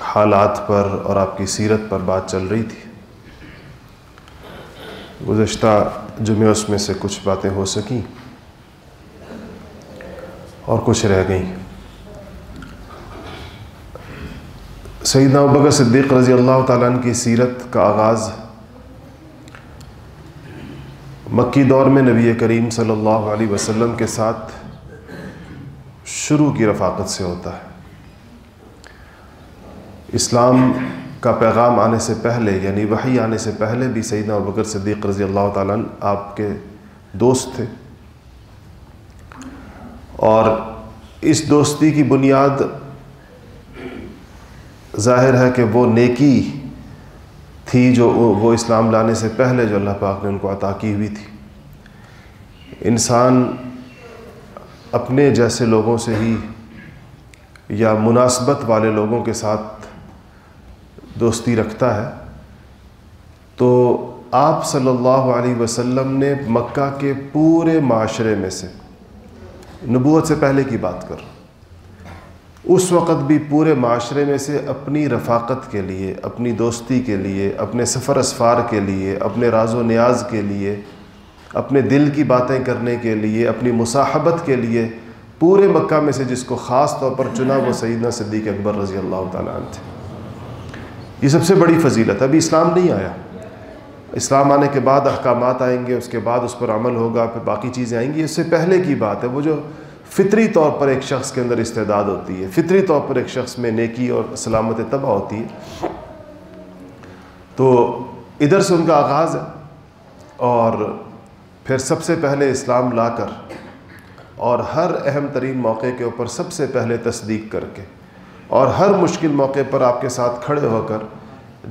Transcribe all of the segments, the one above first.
حالات پر اور آپ کی سیرت پر بات چل رہی تھی۔ گزشتہ جمعہ اس میں سے کچھ باتیں ہو سکیں اور کچھ رہ گئیں۔ سیدنا ابکر صدیق رضی اللہ تعالیٰ عنہ کی سیرت کا آغاز مکی دور میں نبی کریم صلی اللہ علیہ وسلم کے ساتھ شروع کی رفاقت سے ہوتا ہے۔ اسلام کا پیغام آنے سے پہلے یعنی وحی آنے سے پہلے بھی سیدنا ابکر صدیق رضی اللہ تعالیٰ آپ کے دوست تھے۔ اور اس دوستی کی بنیاد ظاہر ہے کہ وہ نیکی تھی جو وہ اسلام لانے سے پہلے جو اللہ پاک نے ان کو عطا کی ہوئی تھی۔ انسان اپنے جیسے لوگوں سے ہی یا مناسبت والے لوگوں کے ساتھ دوستی رکھتا ہے۔ تو آپ صلی اللہ علیہ وسلم نے مکہ کے پورے معاشرے میں سے نبوت سے پہلے کی بات کر۔ اس وقت بھی پورے معاشرے میں سے اپنی رفاقت کے لیے، اپنی دوستی کے لیے، اپنے سفر اسفار کے لیے، اپنے راز و نیاز کے لیے، اپنے دل کی باتیں کرنے کے لیے، اپنی مصاحبت کے لیے پورے مکہ میں سے جس کو خاص طور پر چنا وہ سیدنا صدیق اکبر رضی اللہ تعالیٰ عنہ تھے۔ یہ سب سے بڑی فضیلت ابھی اسلام نہیں آیا۔ اسلام آنے کے بعد احکامات آئیں گے، اس کے بعد اس پر عمل ہوگا، پھر باقی چیزیں آئیں گی۔ اس سے پہلے کی بات ہے، وہ جو فطری طور پر ایک شخص کے اندر استعداد ہوتی ہے، فطری طور پر ایک شخص میں نیکی اور سلامت تباہ ہوتی ہے، تو ادھر سے ان کا آغاز ہے۔ اور پھر سب سے پہلے اسلام لا کر اور ہر اہم ترین موقع کے اوپر سب سے پہلے تصدیق کر کے اور ہر مشکل موقع پر آپ کے ساتھ کھڑے ہو کر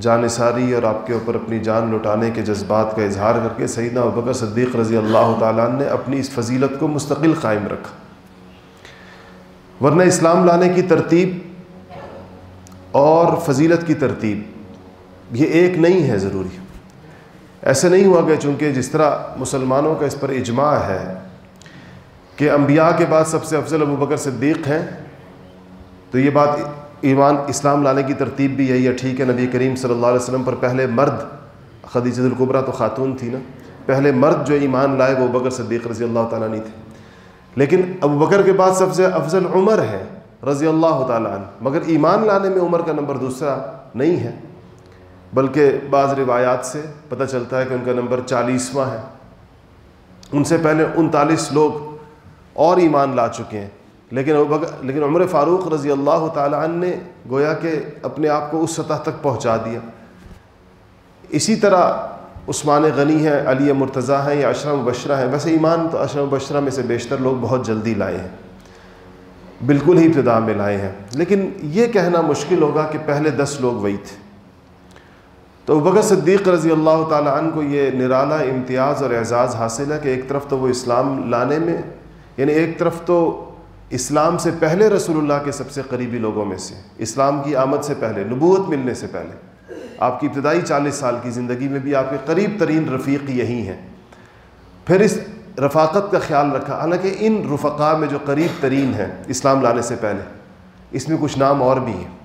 جان ساری اور آپ کے اوپر اپنی جان لٹانے کے جذبات کا اظہار کر کے سیدنا ابکر صدیق رضی اللہ تعالیٰ نے اپنی اس فضیلت کو مستقل قائم رکھا۔ ورنہ اسلام لانے کی ترتیب اور فضیلت کی ترتیب یہ ایک نہیں ہے ضروری۔ ایسے نہیں ہوا کہ چونکہ جس طرح مسلمانوں کا اس پر اجماع ہے کہ انبیاء کے بعد سب سے افضل ابو بکر صدیق ہیں تو یہ بات ایمان اسلام لانے کی ترتیب بھی یہی ہے، ٹھیک ہے، نبی کریم صلی اللہ علیہ وسلم پر پہلے مرد، خدیجہ القبرہ تو خاتون تھی نا، پہلے مرد جو ایمان لائے وہ بکر صدیق رضی اللہ تعالیٰ نہیں تھے۔ لیکن ابو بکر کے بعد سب سے افضل عمر ہے رضی اللہ تعالیٰ عنہ۔ مگر ایمان لانے میں عمر کا نمبر دوسرا نہیں ہے، بلکہ بعض روایات سے پتہ چلتا ہے کہ ان کا نمبر چالیسواں ہے۔ ان سے پہلے انتالیس لوگ اور ایمان لا چکے ہیں۔ لیکن لیکن عمر فاروق رضی اللہ تعالیٰ عنہ نے گویا کہ اپنے آپ کو اس سطح تک پہنچا دیا۔ اسی طرح عثمان غنی ہیں، علی مرتضیٰ ہیں، یا اشرم بشرہ ہیں۔ ویسے ایمان تو اشرم بشرہ میں سے بیشتر لوگ بہت جلدی لائے ہیں۔ بالکل ہی ابتدا میں لائے ہیں۔ لیکن یہ کہنا مشکل ہوگا کہ پہلے دس لوگ وہی تھے۔ تو بکر صدیق رضی اللہ تعالیٰ عنہ کو یہ نرالا امتیاز اور اعزاز حاصل ہے کہ ایک طرف تو وہ اسلام لانے میں یعنی ایک طرف تو اسلام سے پہلے رسول اللہ کے سب سے قریبی لوگوں میں سے، اسلام کی آمد سے پہلے، نبوت ملنے سے پہلے۔ آپ کی ابتدائی چالیس سال کی زندگی میں بھی آپ کے قریب ترین رفیق یہی ہیں۔ پھر اس رفاقت کا خیال رکھا، حالانکہ ان رفقا میں جو قریب ترین ہیں اسلام لانے سے پہلے، اس میں کچھ نام اور بھی ہیں۔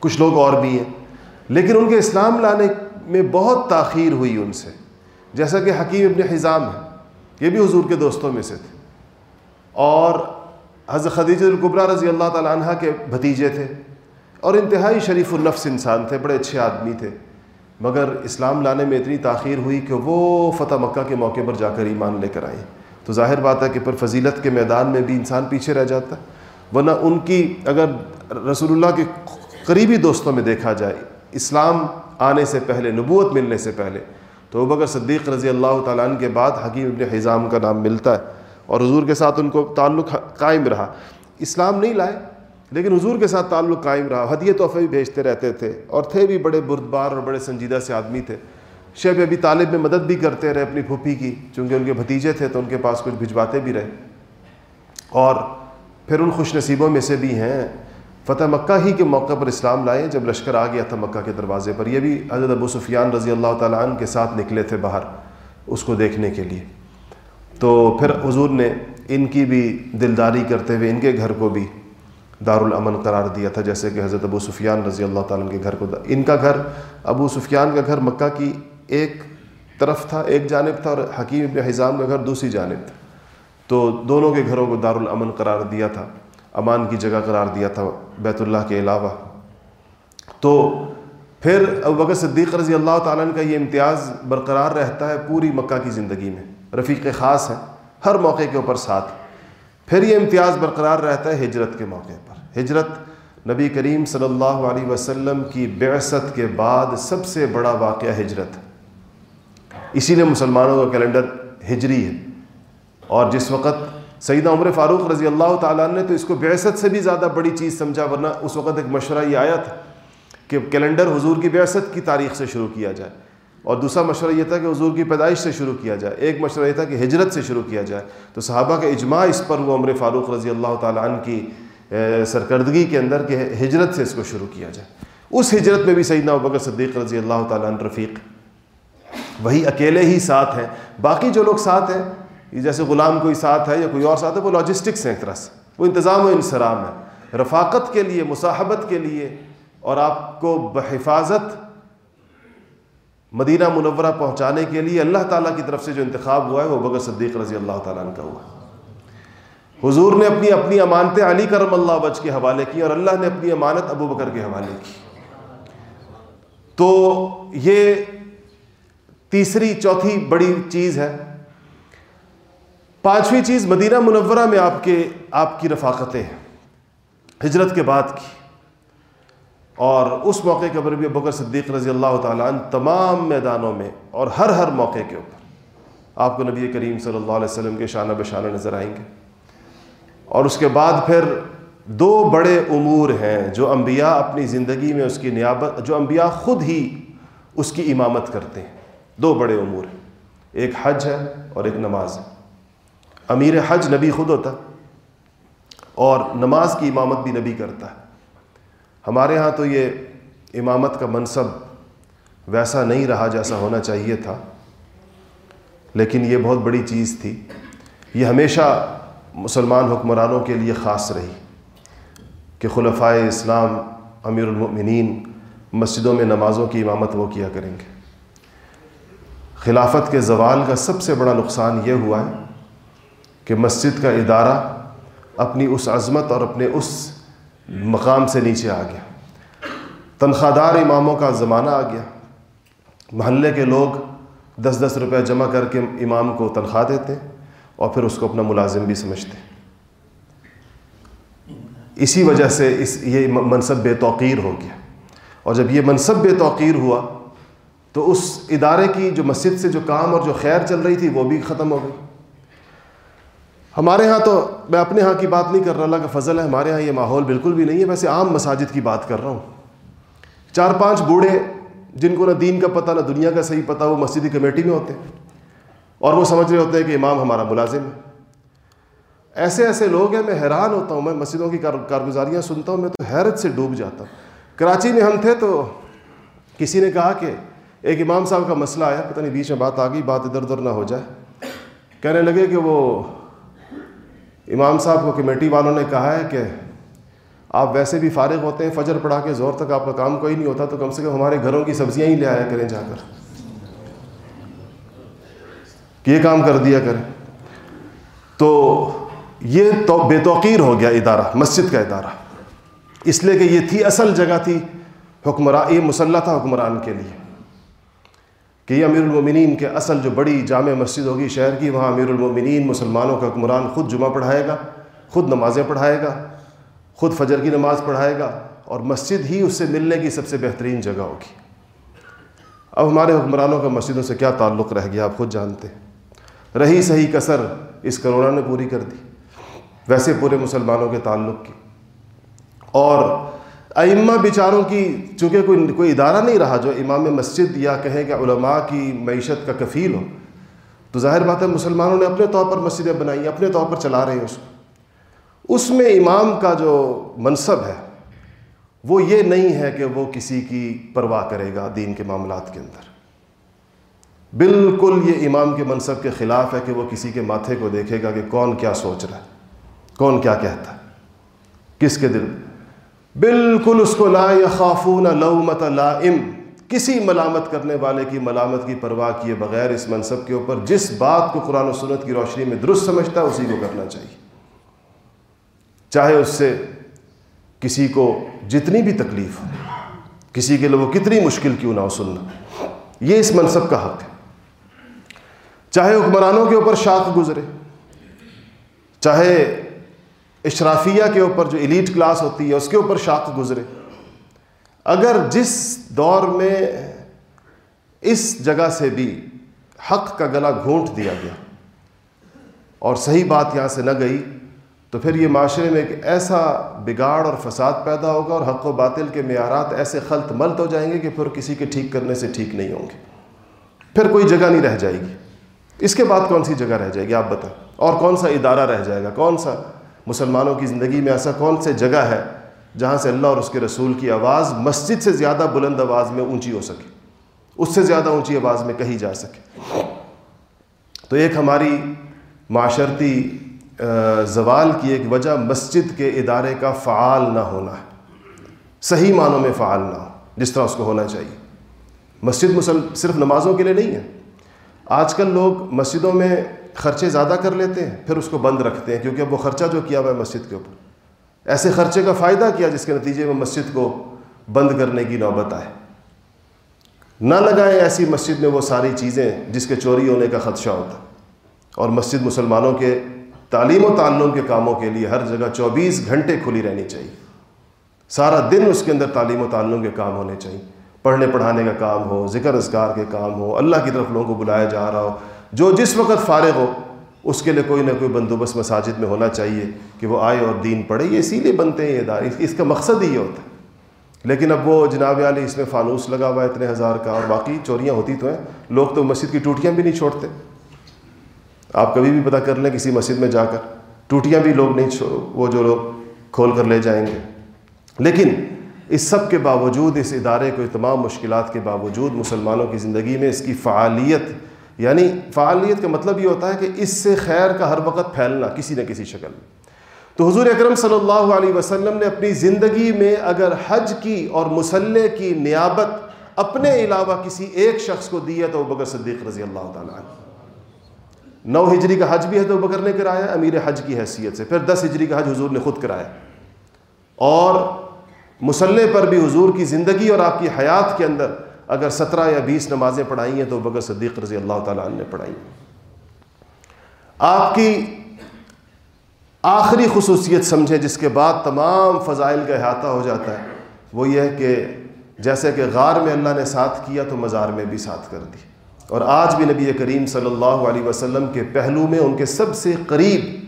کچھ لوگ اور بھی ہیں، لیکن ان کے اسلام لانے میں بہت تاخیر ہوئی ان سے۔ جیسا کہ حکیم ابن حضام ہے یہ بھی حضور کے دوستوں میں سے تھے۔ اور حضرت خدیج القبرہ رضی اللہ تعالیٰ عنہ کے بھتیجے تھے اور انتہائی شریف النفس انسان تھے، بڑے اچھے آدمی تھے۔ مگر اسلام لانے میں اتنی تاخیر ہوئی کہ وہ فتح مکہ کے موقع پر جا کر ایمان لے کر آئے۔ تو ظاہر بات ہے کہ پر فضیلت کے میدان میں بھی انسان پیچھے رہ جاتا ہے۔ ورنہ ان کی اگر رسول اللہ کے قریبی دوستوں میں دیکھا جائے، اسلام آنے سے پہلے، نبوت ملنے سے پہلے، تو بکر صدیق رضی اللہ تعالیٰ عنہ کے بعد حکیم ابن حضام کا نام ملتا ہے۔ اور حضور کے ساتھ ان کو تعلق قائم رہا۔ اسلام نہیں لائے، لیکن حضور کے ساتھ تعلق قائم رہا۔ ہدیے تحفے بھی بھیجتے رہتے تھے اور تھے بھی بڑے بردبار اور بڑے سنجیدہ سے آدمی تھے۔ شیب ابھی طالب میں مدد بھی کرتے رہے اپنی پھوپھی کی، چونکہ ان کے بھتیجے تھے تو ان کے پاس کچھ بھجواتے بھی رہے۔ اور پھر ان خوش نصیبوں میں سے بھی ہیں۔ فتح مکہ ہی کے موقع پر اسلام لائے، جب لشکر آ گیا تھا مکہ کے دروازے پر۔ یہ بھی حضرت ابو سفیان رضی اللہ تعالیٰ عنہ کے ساتھ نکلے تھے باہر، اس کو دیکھنے کے لیے۔ تو پھر حضور نے ان کی بھی دلداری کرتے ہوئے ان کے گھر کو بھی دارالامن قرار دیا تھا، جیسے کہ حضرت ابو سفیان رضی اللہ تعالیٰ کے گھر کو ان کا گھر، ابو سفیان کا گھر مکہ کی ایک طرف تھا، ایک جانب تھا، اور حکیم ابن حضام کا گھر دوسری جانب تھا۔ تو دونوں کے گھروں کو دارالامن قرار دیا تھا، امان کی جگہ قرار دیا تھا بیت اللہ کے علاوہ۔ تو پھر ابو بکر صدیق رضی اللہ تعالیٰ کا یہ امتیاز برقرار رہتا ہے پوری مکہ کی زندگی میں۔ رفیق خاص ہیں، ہر موقع کے اوپر ساتھ۔ پھر یہ امتیاز برقرار رہتا ہے ہجرت کے موقع پر۔ ہجرت نبی کریم صلی اللہ علیہ وسلم کی بعثت کے بعد سب سے بڑا واقعہ ہجرت۔ اسی لیے مسلمانوں کا کیلنڈر ہجری ہے۔ اور جس وقت سیدہ عمر فاروق رضی اللہ تعالیٰ نے تو اس کو بعثت سے بھی زیادہ بڑی چیز سمجھا، ورنہ اس وقت ایک مشورہ یہ آیا تھا کہ کیلنڈر حضور کی بعثت کی تاریخ سے شروع کیا جائے۔ اور دوسرا مشورہ یہ تھا کہ حضور کی پیدائش سے شروع کیا جائے۔ ایک مشورہ یہ تھا کہ ہجرت سے شروع کیا جائے۔ تو صحابہ کا اجماع اس پر وہ عمر فاروق رضی اللہ تعالیٰ عنہ کی سرکردگی کے اندر کہ ہجرت سے اس کو شروع کیا جائے۔ اس ہجرت میں بھی سیدنا بکر صدیق رضی اللہ تعالیٰ عنہ رفیق۔ وہی اکیلے ہی ساتھ ہیں۔ باقی جو لوگ ساتھ ہیں جیسے غلام کوئی ساتھ ہے یا کوئی اور ساتھ ہے، وہ لاجسٹکس ہیں ایک طرح سے۔ وہ انتظام و انسرام ہے رفاقت کے لیے، مصاحبت کے لیے اور آپ کو بحفاظت مدینہ منورہ پہنچانے کے لیے اللہ تعالیٰ کی طرف سے جو انتخاب ہوا ہے وہ بغیر صدیق رضی اللہ تعالیٰ عنہ کا ہوا حضور نے اپنی اپنی امانتیں علی کرم اللہ وج کے حوالے کی اور اللہ نے اپنی امانت ابو بکر کے حوالے کی۔ تو یہ تیسری، چوتھی بڑی چیز ہے۔ پانچویں چیز مدینہ منورہ میں آپ کے، آپ کی رفاقتیں ہیں۔ ہجرت کے بعد کی۔ اور اس موقع کے اوپر بھی بکر صدیق رضی اللہ تعالیٰ عنہ تمام میدانوں میں اور ہر ہر موقع کے اوپر آپ کو نبی کریم صلی اللہ علیہ وسلم کے شانہ بشانہ نظر آئیں گے۔ اور اس کے بعد پھر دو بڑے امور ہیں جو انبیاء اپنی زندگی میں اس کی نیابت، جو انبیاء خود ہی اس کی امامت کرتے ہیں۔ دو بڑے امور ہیں۔ ایک حج ہے اور ایک نماز ہے۔ امیر حج نبی خود ہوتا اور نماز کی امامت بھی نبی کرتا ہے۔ ہمارے ہاں تو یہ امامت کا منصب ویسا نہیں رہا جیسا ہونا چاہیے تھا، لیکن یہ بہت بڑی چیز تھی۔ یہ ہمیشہ مسلمان حکمرانوں کے لیے خاص رہی کہ خلفائے اسلام، امیر المؤمنین مسجدوں میں نمازوں کی امامت وہ کیا کریں گے۔ خلافت کے زوال کا سب سے بڑا نقصان یہ ہوا ہے کہ مسجد کا ادارہ اپنی اس عظمت اور اپنے اس مقام سے نیچے آ گیا۔ تنخواہ دار اماموں کا زمانہ آ گیا۔ محلے کے لوگ دس دس روپے جمع کر کے امام کو تنخواہ دیتے اور پھر اس کو اپنا ملازم بھی سمجھتے۔ اسی وجہ سے اس یہ منصب بے توقیر ہو گیا۔ اور جب یہ منصب بے توقیر ہوا تو اس ادارے کی جو مسجد سے جو کام اور جو خیر چل رہی تھی وہ بھی ختم ہو گئی۔ ہمارے ہاں تو میں اپنے ہاں کی بات نہیں کر رہا، اللہ کا فضل ہے، ہمارے ہاں یہ ماحول بالکل بھی نہیں ہے۔ ویسے عام مساجد کی بات کر رہا ہوں۔ چار پانچ بوڑھے جن کو نہ دین کا پتہ، نہ دنیا کا صحیح پتہ، وہ مسجدی کمیٹی میں ہوتے ہیں۔ اور وہ سمجھ رہے ہوتے ہیں کہ امام ہمارا ملازم ہے۔ ایسے ایسے لوگ ہیں، میں حیران ہوتا ہوں، میں مسجدوں کی کارگزاریاں سنتا ہوں، میں تو حیرت سے ڈوب جاتا ہوں۔ کراچی میں ہم تھے تو کسی نے کہا کہ ایک امام صاحب کا مسئلہ آیا، پتہ نہیں بیچ میں بات آ گئی، بات ادھر ادھر نہ ہو جائے۔ کہنے لگے کہ وہ امام صاحب کو کمیٹی والوں نے کہا ہے کہ آپ ویسے بھی فارغ ہوتے ہیں، فجر پڑھا کے زور تک آپ کا کام کوئی نہیں ہوتا، تو کم سے کم ہمارے گھروں کی سبزیاں ہی لے آیا کریں جا کر۔ کہ یہ کام کر دیا کریں۔ تو یہ تو بے توقیر ہو گیا ادارہ، مسجد کا ادارہ۔ اس لیے کہ یہ تھی اصل جگہ تھی حکمران یہ مسلح تھا حکمران کے لیے۔ کہ یہ امیر المومنین کے اصل جو بڑی جامع مسجد ہوگی شہر کی، وہاں امیر المومنین مسلمانوں کا حکمران خود جمعہ پڑھائے گا، خود نمازیں پڑھائے گا، خود فجر کی نماز پڑھائے گا اور مسجد ہی اس سے ملنے کی سب سے بہترین جگہ ہوگی۔ اب ہمارے حکمرانوں کا مسجدوں سے کیا تعلق رہ گیا آپ خود جانتے ہیں۔ رہی صحیح کثر اس کرونا نے پوری کر دی۔ ویسے پورے مسلمانوں کے تعلق کی۔ اور ائمہ بیچاروں کی چونکہ کوئی کوئی ادارہ نہیں رہا جو امام مسجد یا کہیں کہ علماء کی معیشت کا کفیل ہو، تو ظاہر بات ہے مسلمانوں نے اپنے طور پر مسجدیں بنائی، اپنے طور پر چلا رہے ہیں اس کو۔ اس میں امام کا جو منصب ہے، وہ یہ نہیں ہے کہ وہ کسی کی پرواہ کرے گا دین کے معاملات کے اندر۔ بالکل یہ امام کے منصب کے خلاف ہے کہ وہ کسی کے ماتھے کو دیکھے گا کہ کون کیا سوچ رہا ہے، کون کیا کہتا ہے، کس کے دل بالکل اس کو لا یخافون لومت لائم، کسی ملامت کرنے والے کی ملامت کی پرواہ کیے بغیر اس منصب کے اوپر جس بات کو قرآن و سنت کی روشنی میں درست سمجھتا ہے، اسی کو کرنا چاہیے۔ چاہے اس سے کسی کو جتنی بھی تکلیف ہو، کسی کے لیے وہ کتنی مشکل کیوں نہ ہو، سننا۔ یہ اس منصب کا حق ہے۔ چاہے حکمرانوں کے اوپر شاخ گزرے، چاہے اشرافیہ کے اوپر جو ایلیٹ کلاس ہوتی ہے، اس کے اوپر شاخ گزرے۔ اگر جس دور میں اس جگہ سے بھی حق کا گلا گھونٹ دیا گیا اور صحیح بات یہاں سے نہ گئی، تو پھر یہ معاشرے میں ایک ایسا بگاڑ اور فساد پیدا ہوگا اور حق و باطل کے معیارات ایسے خلط ملت ہو جائیں گے کہ پھر کسی کے ٹھیک کرنے سے ٹھیک نہیں ہوں گے۔ پھر کوئی جگہ نہیں رہ جائے گی۔ اس کے بعد کون سی جگہ رہ جائے گی؟ آپ بتائیں۔ اور کون سا ادارہ رہ جائے گا؟ کون سا مسلمانوں کی زندگی میں ایسا کون سے جگہ ہے جہاں سے اللہ اور اس کے رسول کی آواز مسجد سے زیادہ بلند آواز میں اونچی ہو سکے؟ اس سے زیادہ اونچی آواز میں کہی جا سکے۔ تو ایک ہماری معاشرتی زوال کی ایک وجہ مسجد کے ادارے کا فعال نہ ہونا ہے۔ صحیح معنوں میں فعال نہ ہو، جس طرح اس کو ہونا چاہیے۔ مسجد مسل، صرف نمازوں کے لیے نہیں ہے۔ آج کل لوگ مسجدوں میں خرچے زیادہ کر لیتے ہیں، پھر اس کو بند رکھتے ہیں، کیونکہ اب وہ خرچہ جو کیا ہوا ہے مسجد کے اوپر۔ ایسے خرچے کا فائدہ کیا جس کے نتیجے میں مسجد کو بند کرنے کی نوبت آئے؟ نہ لگائیں ایسی مسجد میں وہ ساری چیزیں جس کے چوری ہونے کا خدشہ ہوتا۔ اور مسجد مسلمانوں کے تعلیم و تعلم کے کاموں کے لیے ہر جگہ چوبیس گھنٹے کھلی رہنی چاہیے۔ سارا دن اس کے اندر تعلیم و تعلم کے کام ہونے چاہیے۔ پڑھنے پڑھانے کا کام ہو، ذکر اذکار کے کام ہو، اللہ کی طرف لوگوں کو بلایا جا رہا ہو۔ جو جس وقت فارغ ہو، اس کے لیے کوئی نہ کوئی بندوبست مساجد میں ہونا چاہیے کہ وہ آئے اور دین پڑھے۔ یہ اسی لیے بنتے ہیں یہ ادارے اس کا مقصد ہی یہ ہوتا ہے۔ لیکن اب وہ جناب علی اس میں فانوس لگا ہوا ہے، اتنے ہزار کا اور باقی چوریاں ہوتی تو ہیں۔ لوگ تو مسجد کی ٹوٹیاں بھی نہیں چھوڑتے۔ آپ کبھی بھی پتہ کر لیں کسی مسجد میں جا کر، ٹوٹیاں بھی لوگ نہیں وہ جو لوگ کھول کر لے جائیں گے۔ لیکن اس سب کے باوجود، اس ادارے کو تمام مشکلات کے باوجود مسلمانوں کی زندگی میں اس کی فعالیت یعنی فعالیت کا مطلب یہ ہوتا ہے کہ اس سے خیر کا ہر وقت پھیلنا کسی نہ کسی شکل میں۔ تو حضور اکرم صلی اللہ علیہ وسلم نے اپنی زندگی میں اگر حج کی اور مسلح کی نیابت اپنے علاوہ کسی ایک شخص کو دی ہے تو بکر صدیق رضی اللہ تعالیٰ عنہ۔ نو ہجری کا حج بھی ہے تو بکر نے کرایا، امیر حج کی حیثیت سے۔ پھر دس ہجری کا حج حضور نے خود کرایا۔ اور مسلح پر بھی حضور کی زندگی اور آپ کی حیات کے اندر اگر سترہ یا بیس نمازیں پڑھائی ہیں تو بکر صدیق رضی اللہ تعالیٰ عنہ نے پڑھائی آپ کی آخری خصوصیت سمجھیں جس کے بعد تمام فضائل کا احاطہ ہو جاتا ہے، وہ یہ ہے کہ جیسے کہ غار میں اللہ نے ساتھ کیا تو مزار میں بھی ساتھ کر دی۔ اور آج بھی نبی کریم صلی اللہ علیہ وسلم کے پہلو میں ان کے سب سے قریب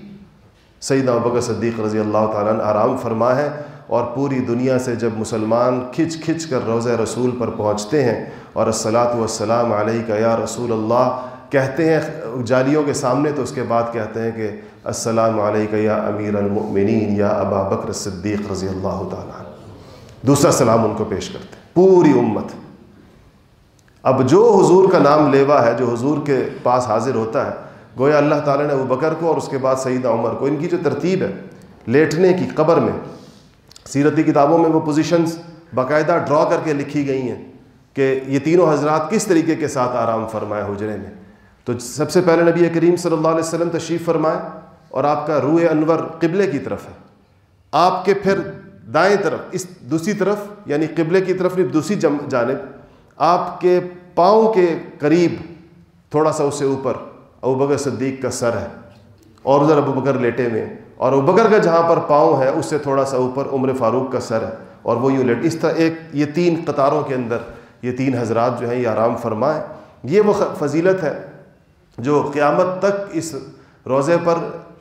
سیدنا بکر صدیق رضی اللہ تعالیٰ نے آرام فرما ہے۔ اور پوری دنیا سے جب مسلمان کھچ کھچ کر روزہ رسول پر پہنچتے ہیں اور السلاۃ والسلام علیہ کا یا رسول اللہ، کہتے ہیں جالیوں کے سامنے، تو اس کے بعد کہتے ہیں کہ السلام علیہ یا امیر المؤمنین، یا ابا بکر صدیق رضی اللہ تعالیٰ دوسرا سلام ان کو پیش کرتے ہیں، پوری امت۔ اب جو حضور کا نام لیوا ہے، جو حضور کے پاس حاضر ہوتا ہے، گویا اللہ تعالیٰ نے ابو بکر کو اور اس کے بعد سیدہ عمر کو، ان کی جو ترتیب ہے، لیٹنے کی قبر میں سیرتی کتابوں میں وہ پوزیشنز باقاعدہ ڈرا کر کے لکھی گئی ہیں کہ یہ تینوں حضرات کس طریقے کے ساتھ آرام فرمائے حجرے میں۔ تو سب سے پہلے نبی کریم صلی اللہ علیہ وسلم تشریف فرمائے اور آپ کا روح انور قبلے کی طرف ہے۔ آپ کے پھر دائیں طرف، اس دوسری طرف یعنی قبلے کی طرف نہیں، دوسری جانب، آپ کے پاؤں کے قریب، تھوڑا سا اس سے اوپر ابو بکر صدیق کا سر ہے۔ اور ادھر ابو بکر لیٹے ہوئے اور ابو بکر کا جہاں پر پاؤں ہے، اس سے تھوڑا سا اوپر عمر فاروق کا سر ہے۔ اور وہ یوں لیٹ، اس طرح ایک، یہ تین قطاروں کے اندر، یہ تین حضرات جو ہیں، یہ آرام فرمائیں۔ یہ وہ فضیلت ہے جو قیامت تک اس روزے پر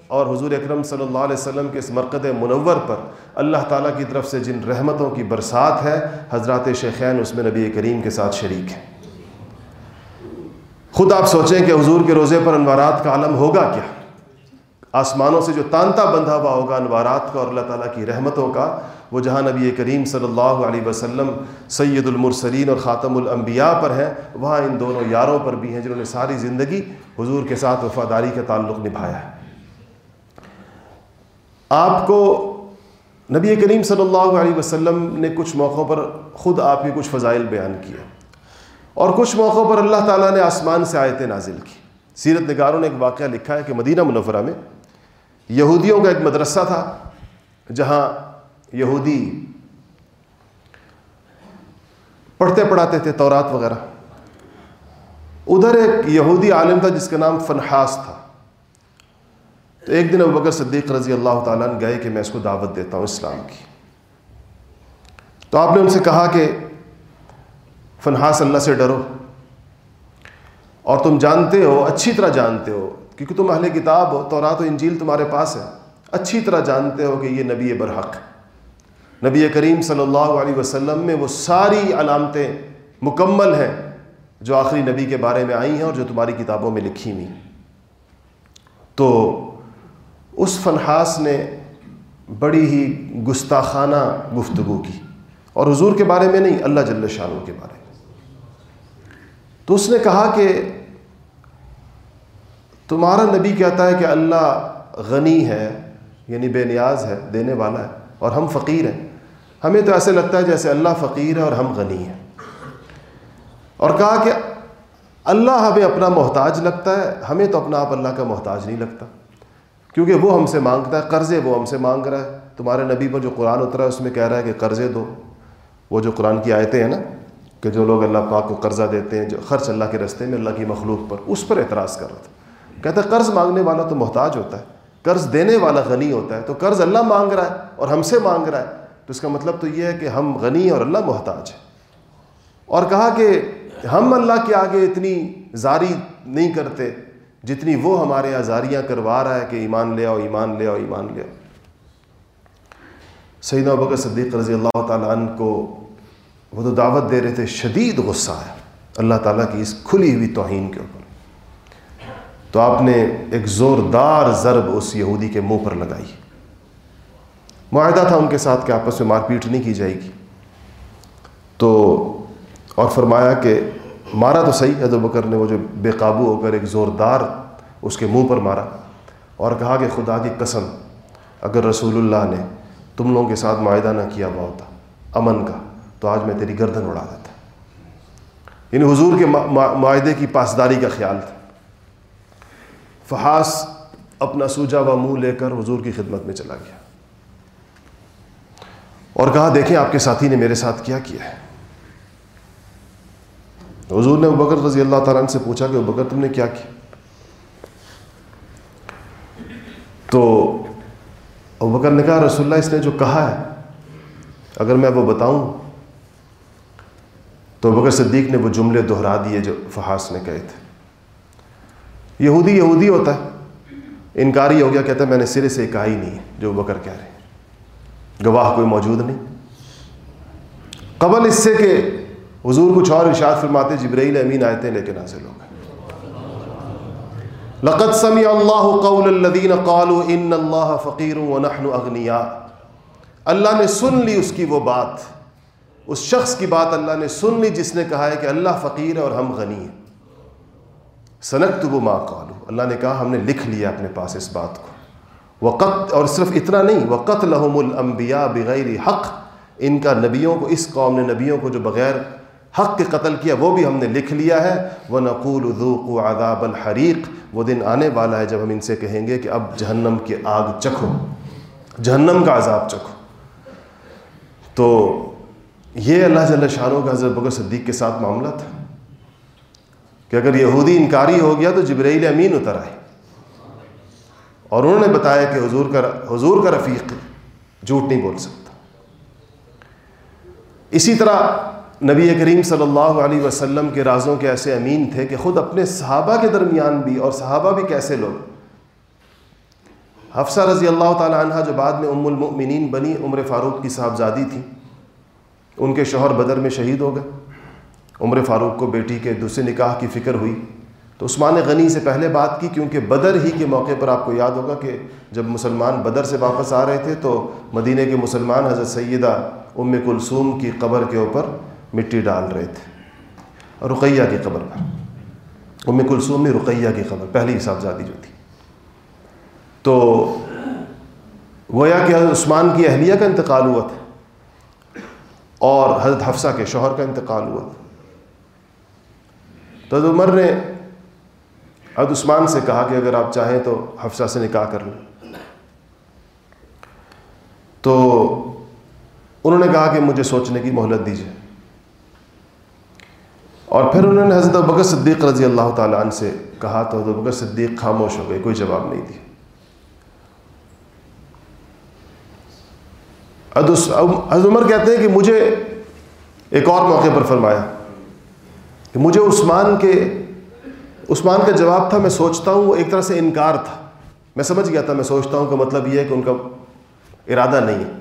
اور حضور اکرم صلی اللہ علیہ وسلم کے اس مرکز منور پر اللہ تعالیٰ کی طرف سے جن رحمتوں کی برسات ہے، حضرات شیخین اس میں نبی کریم کے ساتھ شریک ہیں۔ خود آپ سوچیں کہ حضور کے روزے پر انوارات کا عالم ہوگا کیا؟ آسمانوں سے جو تانتا بندھا ہوا ہوگا انوارات کا اور اللہ تعالیٰ کی رحمتوں کا، وہ جہاں نبی کریم صلی اللہ علیہ وسلم سید المرسلین اور خاتم الانبیاء پر ہیں، وہاں ان دونوں یاروں پر بھی ہیں جنہوں نے ساری زندگی حضور کے ساتھ وفاداری کا تعلق نبھایا ہے۔ آپ کو نبی کریم صلی اللہ علیہ وسلم نے کچھ موقعوں پر خود آپ کے کچھ فضائل بیان کیے۔ اور کچھ موقعوں پر اللہ تعالیٰ نے آسمان سے آیتیں نازل کی۔ سیرت نگاروں نے ایک واقعہ لکھا ہے کہ مدینہ منورہ میں یہودیوں کا ایک مدرسہ تھا جہاں یہودی پڑھتے پڑھاتے تھے تورات وغیرہ۔ ادھر ایک یہودی عالم تھا جس کا نام فنحاس تھا۔ تو ایک دن ابو بکر صدیق رضی اللہ تعالیٰ نے گئے کہ میں اس کو دعوت دیتا ہوں اسلام کی۔ تو آپ نے ان سے کہا کہ فنحاس اللہ سے ڈرو اور تم جانتے ہو، اچھی طرح جانتے ہو کیونکہ تم اہل کتاب ہو تو رات و انجیل تمہارے پاس ہے۔ اچھی طرح جانتے ہو کہ یہ نبی برحق۔ نبی کریم صلی اللہ علیہ وسلم میں وہ ساری علامتیں مکمل ہیں جو آخری نبی کے بارے میں آئی ہیں اور جو تمہاری کتابوں میں لکھی ہوئی تو اس فنحاس نے بڑی ہی گستاخانہ گفتگو کی۔ اور حضور کے بارے میں نہیں، اللہ جل شاہ کے بارے میں۔ تو اس نے کہا کہ تمہارا نبی کہتا ہے کہ اللہ غنی ہے یعنی بے نیاز ہے، دینے والا ہے اور ہم فقیر ہیں۔ ہمیں تو ایسے لگتا ہے جیسے اللہ فقیر ہے اور ہم غنی ہیں۔ اور کہا کہ اللہ ہمیں اپنا محتاج لگتا ہے، ہمیں تو اپنا آپ اللہ کا محتاج نہیں لگتا۔ کیونکہ وہ ہم سے مانگتا ہے، قرضے وہ ہم سے مانگ رہا ہے۔ تمہارے نبی پر جو قرآن اترا ہے، اس میں کہہ رہا ہے کہ قرضے دو۔ وہ جو قرآن کی آیتیں ہیں نا، کہ جو لوگ اللہ پاک کو قرضہ دیتے ہیں، جو خرچ اللہ کے رستے میں، اللہ کی مخلوق پر، اس پر اعتراض کر رہا تھا۔ کہتا ہے، قرض مانگنے والا تو محتاج ہوتا ہے، قرض دینے والا غنی ہوتا ہے، تو قرض اللہ مانگ رہا ہے اور ہم سے مانگ رہا ہے، تو اس کا مطلب تو یہ ہے کہ ہم غنی اور اللہ محتاج ہے اور کہا کہ ہم اللہ کے آگے اتنی زاری نہیں کرتے جتنی وہ ہمارے یہاں زاریاں کروا رہا ہے کہ ایمان لے آؤ، ایمان لے آؤ، ایمان لے آؤ۔ سیدہ بکر صدیق رضی اللہ تعالیٰ عنہ کو وہ تو دعوت دے رہے تھے، شدید غصہ ہے اللہ تعالیٰ کی اس کھلی ہوئی توہین کے اوپر۔ تو آپ نے ایک زوردار ضرب اس یہودی کے منہ پر لگائی۔ معاہدہ تھا ان کے ساتھ کہ آپس میں مار پیٹ نہیں کی جائے گی۔ تو اور فرمایا کہ مارا تو صحیح ہے بکر نے وہ جو بے قابو ہو کر ایک زوردار اس کے منہ پر مارا اور کہا کہ خدا کی قسم، اگر رسول اللہ نے تم لوگوں کے ساتھ معاہدہ نہ کیا ہوا ہوتا، امن کا، تو آج میں تیری گردن اڑا دیتا۔ یعنی حضور کے معاہدے کی پاسداری کا خیال تھا۔ فحاس اپنا سوجا و منہ لے کر حضور کی خدمت میں چلا گیا۔ اور کہا، دیکھیں آپ کے ساتھی نے میرے ساتھ کیا کیا ہے۔ حضور نے بکر رضی اللہ تعالیٰ سے پوچھا کہ بکر تم نے کیا کیا؟ تو بکر نے کہا، رسول اللہ، اس نے جو کہا ہے، اگر میں وہ بتاؤں، تو بکر صدیق نے وہ جملے دہرا دیے جو فحاس نے کہے تھے۔ یہودی یہودی ہوتا ہے۔ انکاری ہو گیا، کہتا ہے میں نے سرے سے کہا ہی نہیں، جو بکر کہہ رہے ہیں۔ گواہ کوئی موجود نہیں۔ قبل اس سے کہ حضور کچھ اور ارشاد فرماتے، جبرائیل امین آئے تھے لیکن حاصل ہو گئے۔ لقد سمع اللہ قول الذین قالوا ان اللہ فقیر ونحن اغنیاء۔ اللہ نے سن لی اس کی وہ بات۔ اس شخص کی بات اللہ نے سن لی جس نے کہا ہے کہ اللہ فقیر ہے اور ہم غنی ہیں۔ سنک تو وہ ماں قالو اللہ نے کہا، ہم نے لکھ لیا اپنے پاس اس بات کو۔ وقت، اور صرف اتنا نہیں، وقت لحم الانبیاء بغیر حق۔ ان کا نبیوں کو، اس قوم نے نبیوں کو جو بغیر حق کے قتل کیا، وہ بھی ہم نے لکھ لیا ہے۔ وہ نقول ذوقوا عذاب الحریق وہ دن آنے والا ہے جب ہم ان سے کہیں گے کہ اب جہنم کی آگ چکھو۔ جہنم کا عذاب چکھو۔ تو یہ اللہ جل شاہوں کا حضرت بکر صدیق کے ساتھ معاملہ تھا۔ کہ اگر یہودی انکاری ہو گیا تو جبرائیل امین اتر آئے۔ اور انہوں نے بتایا کہ حضور کا حضور کا رفیق جھوٹ نہیں بول سکتا۔ اسی طرح نبی کریم صلی اللہ علیہ وسلم کے رازوں کے ایسے امین تھے کہ خود اپنے صحابہ کے درمیان بھی اور صحابہ بھی کیسے لوگ۔ حفصہ رضی اللہ تعالیٰ عنہ جو بعد میں ام المؤمنین بنی عمر فاروق کی صاحبزادی تھی، ان کے شوہر بدر میں شہید ہو گئے۔ عمر فاروق کو بیٹی کے دوسرے نکاح کی فکر ہوئی تو عثمان غنی سے پہلے بات کی کیونکہ بدر ہی کے موقع پر آپ کو یاد ہوگا کہ جب مسلمان بدر سے واپس آ رہے تھے تو مدینہ کے مسلمان حضرت سیدہ ام کلثوم کی قبر کے اوپر مٹی ڈال رہے تھے، رقیہ کی قبر پر۔ ام کلثوم میں رقیہ کی قبر، پہلی صاحبزادی جو تھی۔ تو گویا کہ حضرت عثمان کی اہلیہ کا انتقال ہوا تھا اور حضرت حفصہ کے شوہر کا انتقال ہوا تھا۔ تو حضرت عمر نے حضرت عثمان سے کہا کہ اگر آپ چاہیں تو حفصہ سے نکاح کر لیں۔ تو انہوں نے کہا کہ مجھے سوچنے کی مہلت دیجیے اور پھر انہوں نے حضرت بکر صدیق رضی اللہ تعالیٰ عنہ سے کہا، تو حضرت بکر صدیق خاموش ہو گئے، کوئی جواب نہیں دیا۔ حضرت عمر کہتے ہیں کہ مجھے ایک اور موقع پر فرمایا۔ کہ مجھے عثمان کے عثمان کا جواب تھا، میں سوچتا ہوں وہ ایک طرح سے انکار تھا۔ میں سمجھ گیا تھا، میں سوچتا ہوں کہ مطلب یہ ہے کہ ان کا ارادہ نہیں ہے۔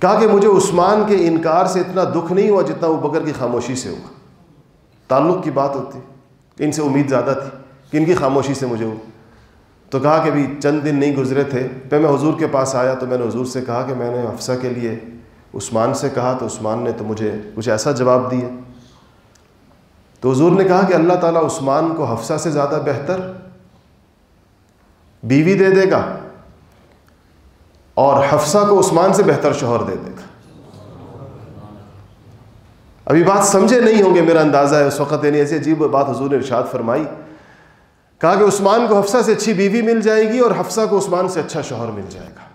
کہا کہ مجھے عثمان کے انکار سے اتنا دکھ نہیں ہوا جتنا وہ بکر کی خاموشی سے ہوا۔ تعلق کی بات ہوتی، کہ ان سے امید زیادہ تھی کہ ان کی خاموشی سے مجھے ہو تو کہا کہ بھی چند دن نہیں گزرے تھے، پھر میں حضور کے پاس آیا تو میں نے حضور سے کہا کہ میں نے حفصہ کے لیے عثمان سے کہا، تو عثمان نے تو مجھے کچھ ایسا جواب دیا۔ تو حضور نے کہا کہ اللہ تعالیٰ عثمان کو حفصہ سے زیادہ بہتر بیوی دے دے گا اور حفصہ کو عثمان سے بہتر شوہر دے دے گا۔ ابھی بات سمجھے نہیں ہوں گے، میرا اندازہ ہے، اس وقت یعنی ایسی عجیب بات حضور نے ارشاد فرمائی۔ کہا کہ عثمان کو حفصہ سے اچھی بیوی مل جائے گی اور حفصہ کو عثمان سے اچھا شوہر مل جائے گا۔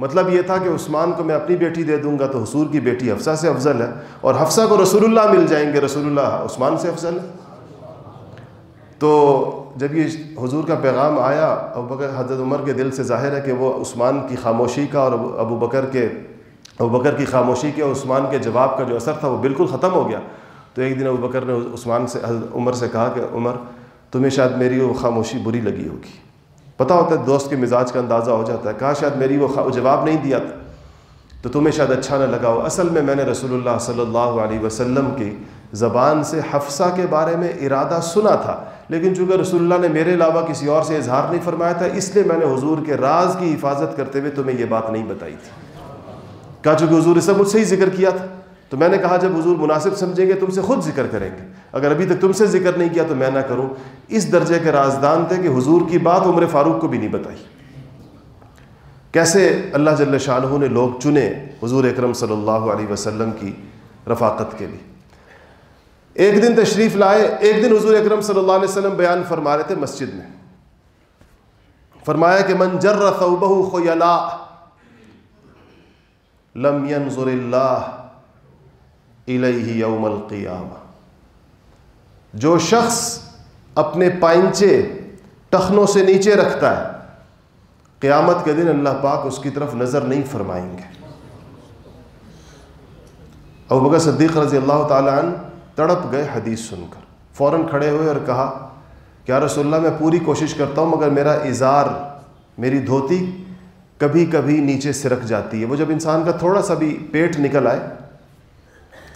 مطلب یہ تھا کہ عثمان کو میں اپنی بیٹی دے دوں گا تو حضور کی بیٹی حفصہ سے افضل ہے اور حفصہ کو رسول اللہ مل جائیں گے، رسول اللہ عثمان سے افضل ہے۔ تو جب یہ حضور کا پیغام آیا، ابو بکر حضرت عمر کے دل سے ظاہر ہے کہ وہ عثمان کی خاموشی کا اور ابو بکر کے، ابو بکر کی خاموشی کے اور عثمان کے جواب کا جو اثر تھا وہ بالکل ختم ہو گیا۔ تو ایک دن ابو بکر نے عثمان سے حضرت عمر سے کہا کہ عمر، تمہیں شاید میری وہ خاموشی بری لگی ہوگی۔ پتہ ہوتا ہے دوست کے مزاج کا اندازہ ہو جاتا ہے۔ کہا، شاید میری وہ جواب نہیں دیا تھا۔ تو تمہیں شاید اچھا نہ لگا ہو۔ اصل میں میں نے رسول اللہ صلی اللہ علیہ وسلم کی زبان سے حفصہ کے بارے میں ارادہ سنا تھا۔ لیکن چونکہ رسول اللہ نے میرے علاوہ کسی اور سے اظہار نہیں فرمایا تھا، اس لیے میں نے حضور کے راز کی حفاظت کرتے ہوئے تمہیں یہ بات نہیں بتائی تھی۔ کہا، چونکہ حضور اسے مجھ سے ہی ذکر کیا تھا۔ تو میں نے کہا، جب حضور مناسب سمجھیں گے، تم سے خود ذکر کریں گے۔ اگر ابھی تک تم سے ذکر نہیں کیا تو میں نہ کروں۔ اس درجے کے رازدان تھے کہ حضور کی بات عمر فاروق کو بھی نہیں بتائی۔ کیسے اللہ جل شاہ نے لوگ چنے حضور اکرم صلی اللہ علیہ وسلم کی رفاقت کے لیے۔ ایک دن تشریف لائے، ایک دن حضور اکرم صلی اللہ علیہ وسلم بیان فرما رہے تھے مسجد میں۔ فرمایا کہ من جر ثوبہ خیلا لم ينظر اللہ الیہ یوم القیامہ۔ جو شخص اپنے پائنچے ٹخنوں سے نیچے رکھتا ہے، قیامت کے دن اللہ پاک اس کی طرف نظر نہیں فرمائیں گے۔ ابو بکر صدیق رضی اللہ تعالیٰ عنہ تڑپ گئے حدیث سن کر۔ فوراً کھڑے ہوئے اور کہا کہ رسول اللہ، میں پوری کوشش کرتا ہوں، مگر میرا اظہار، میری دھوتی کبھی کبھی نیچے سرک جاتی ہے۔ وہ جب انسان کا تھوڑا سا بھی پیٹ نکل آئے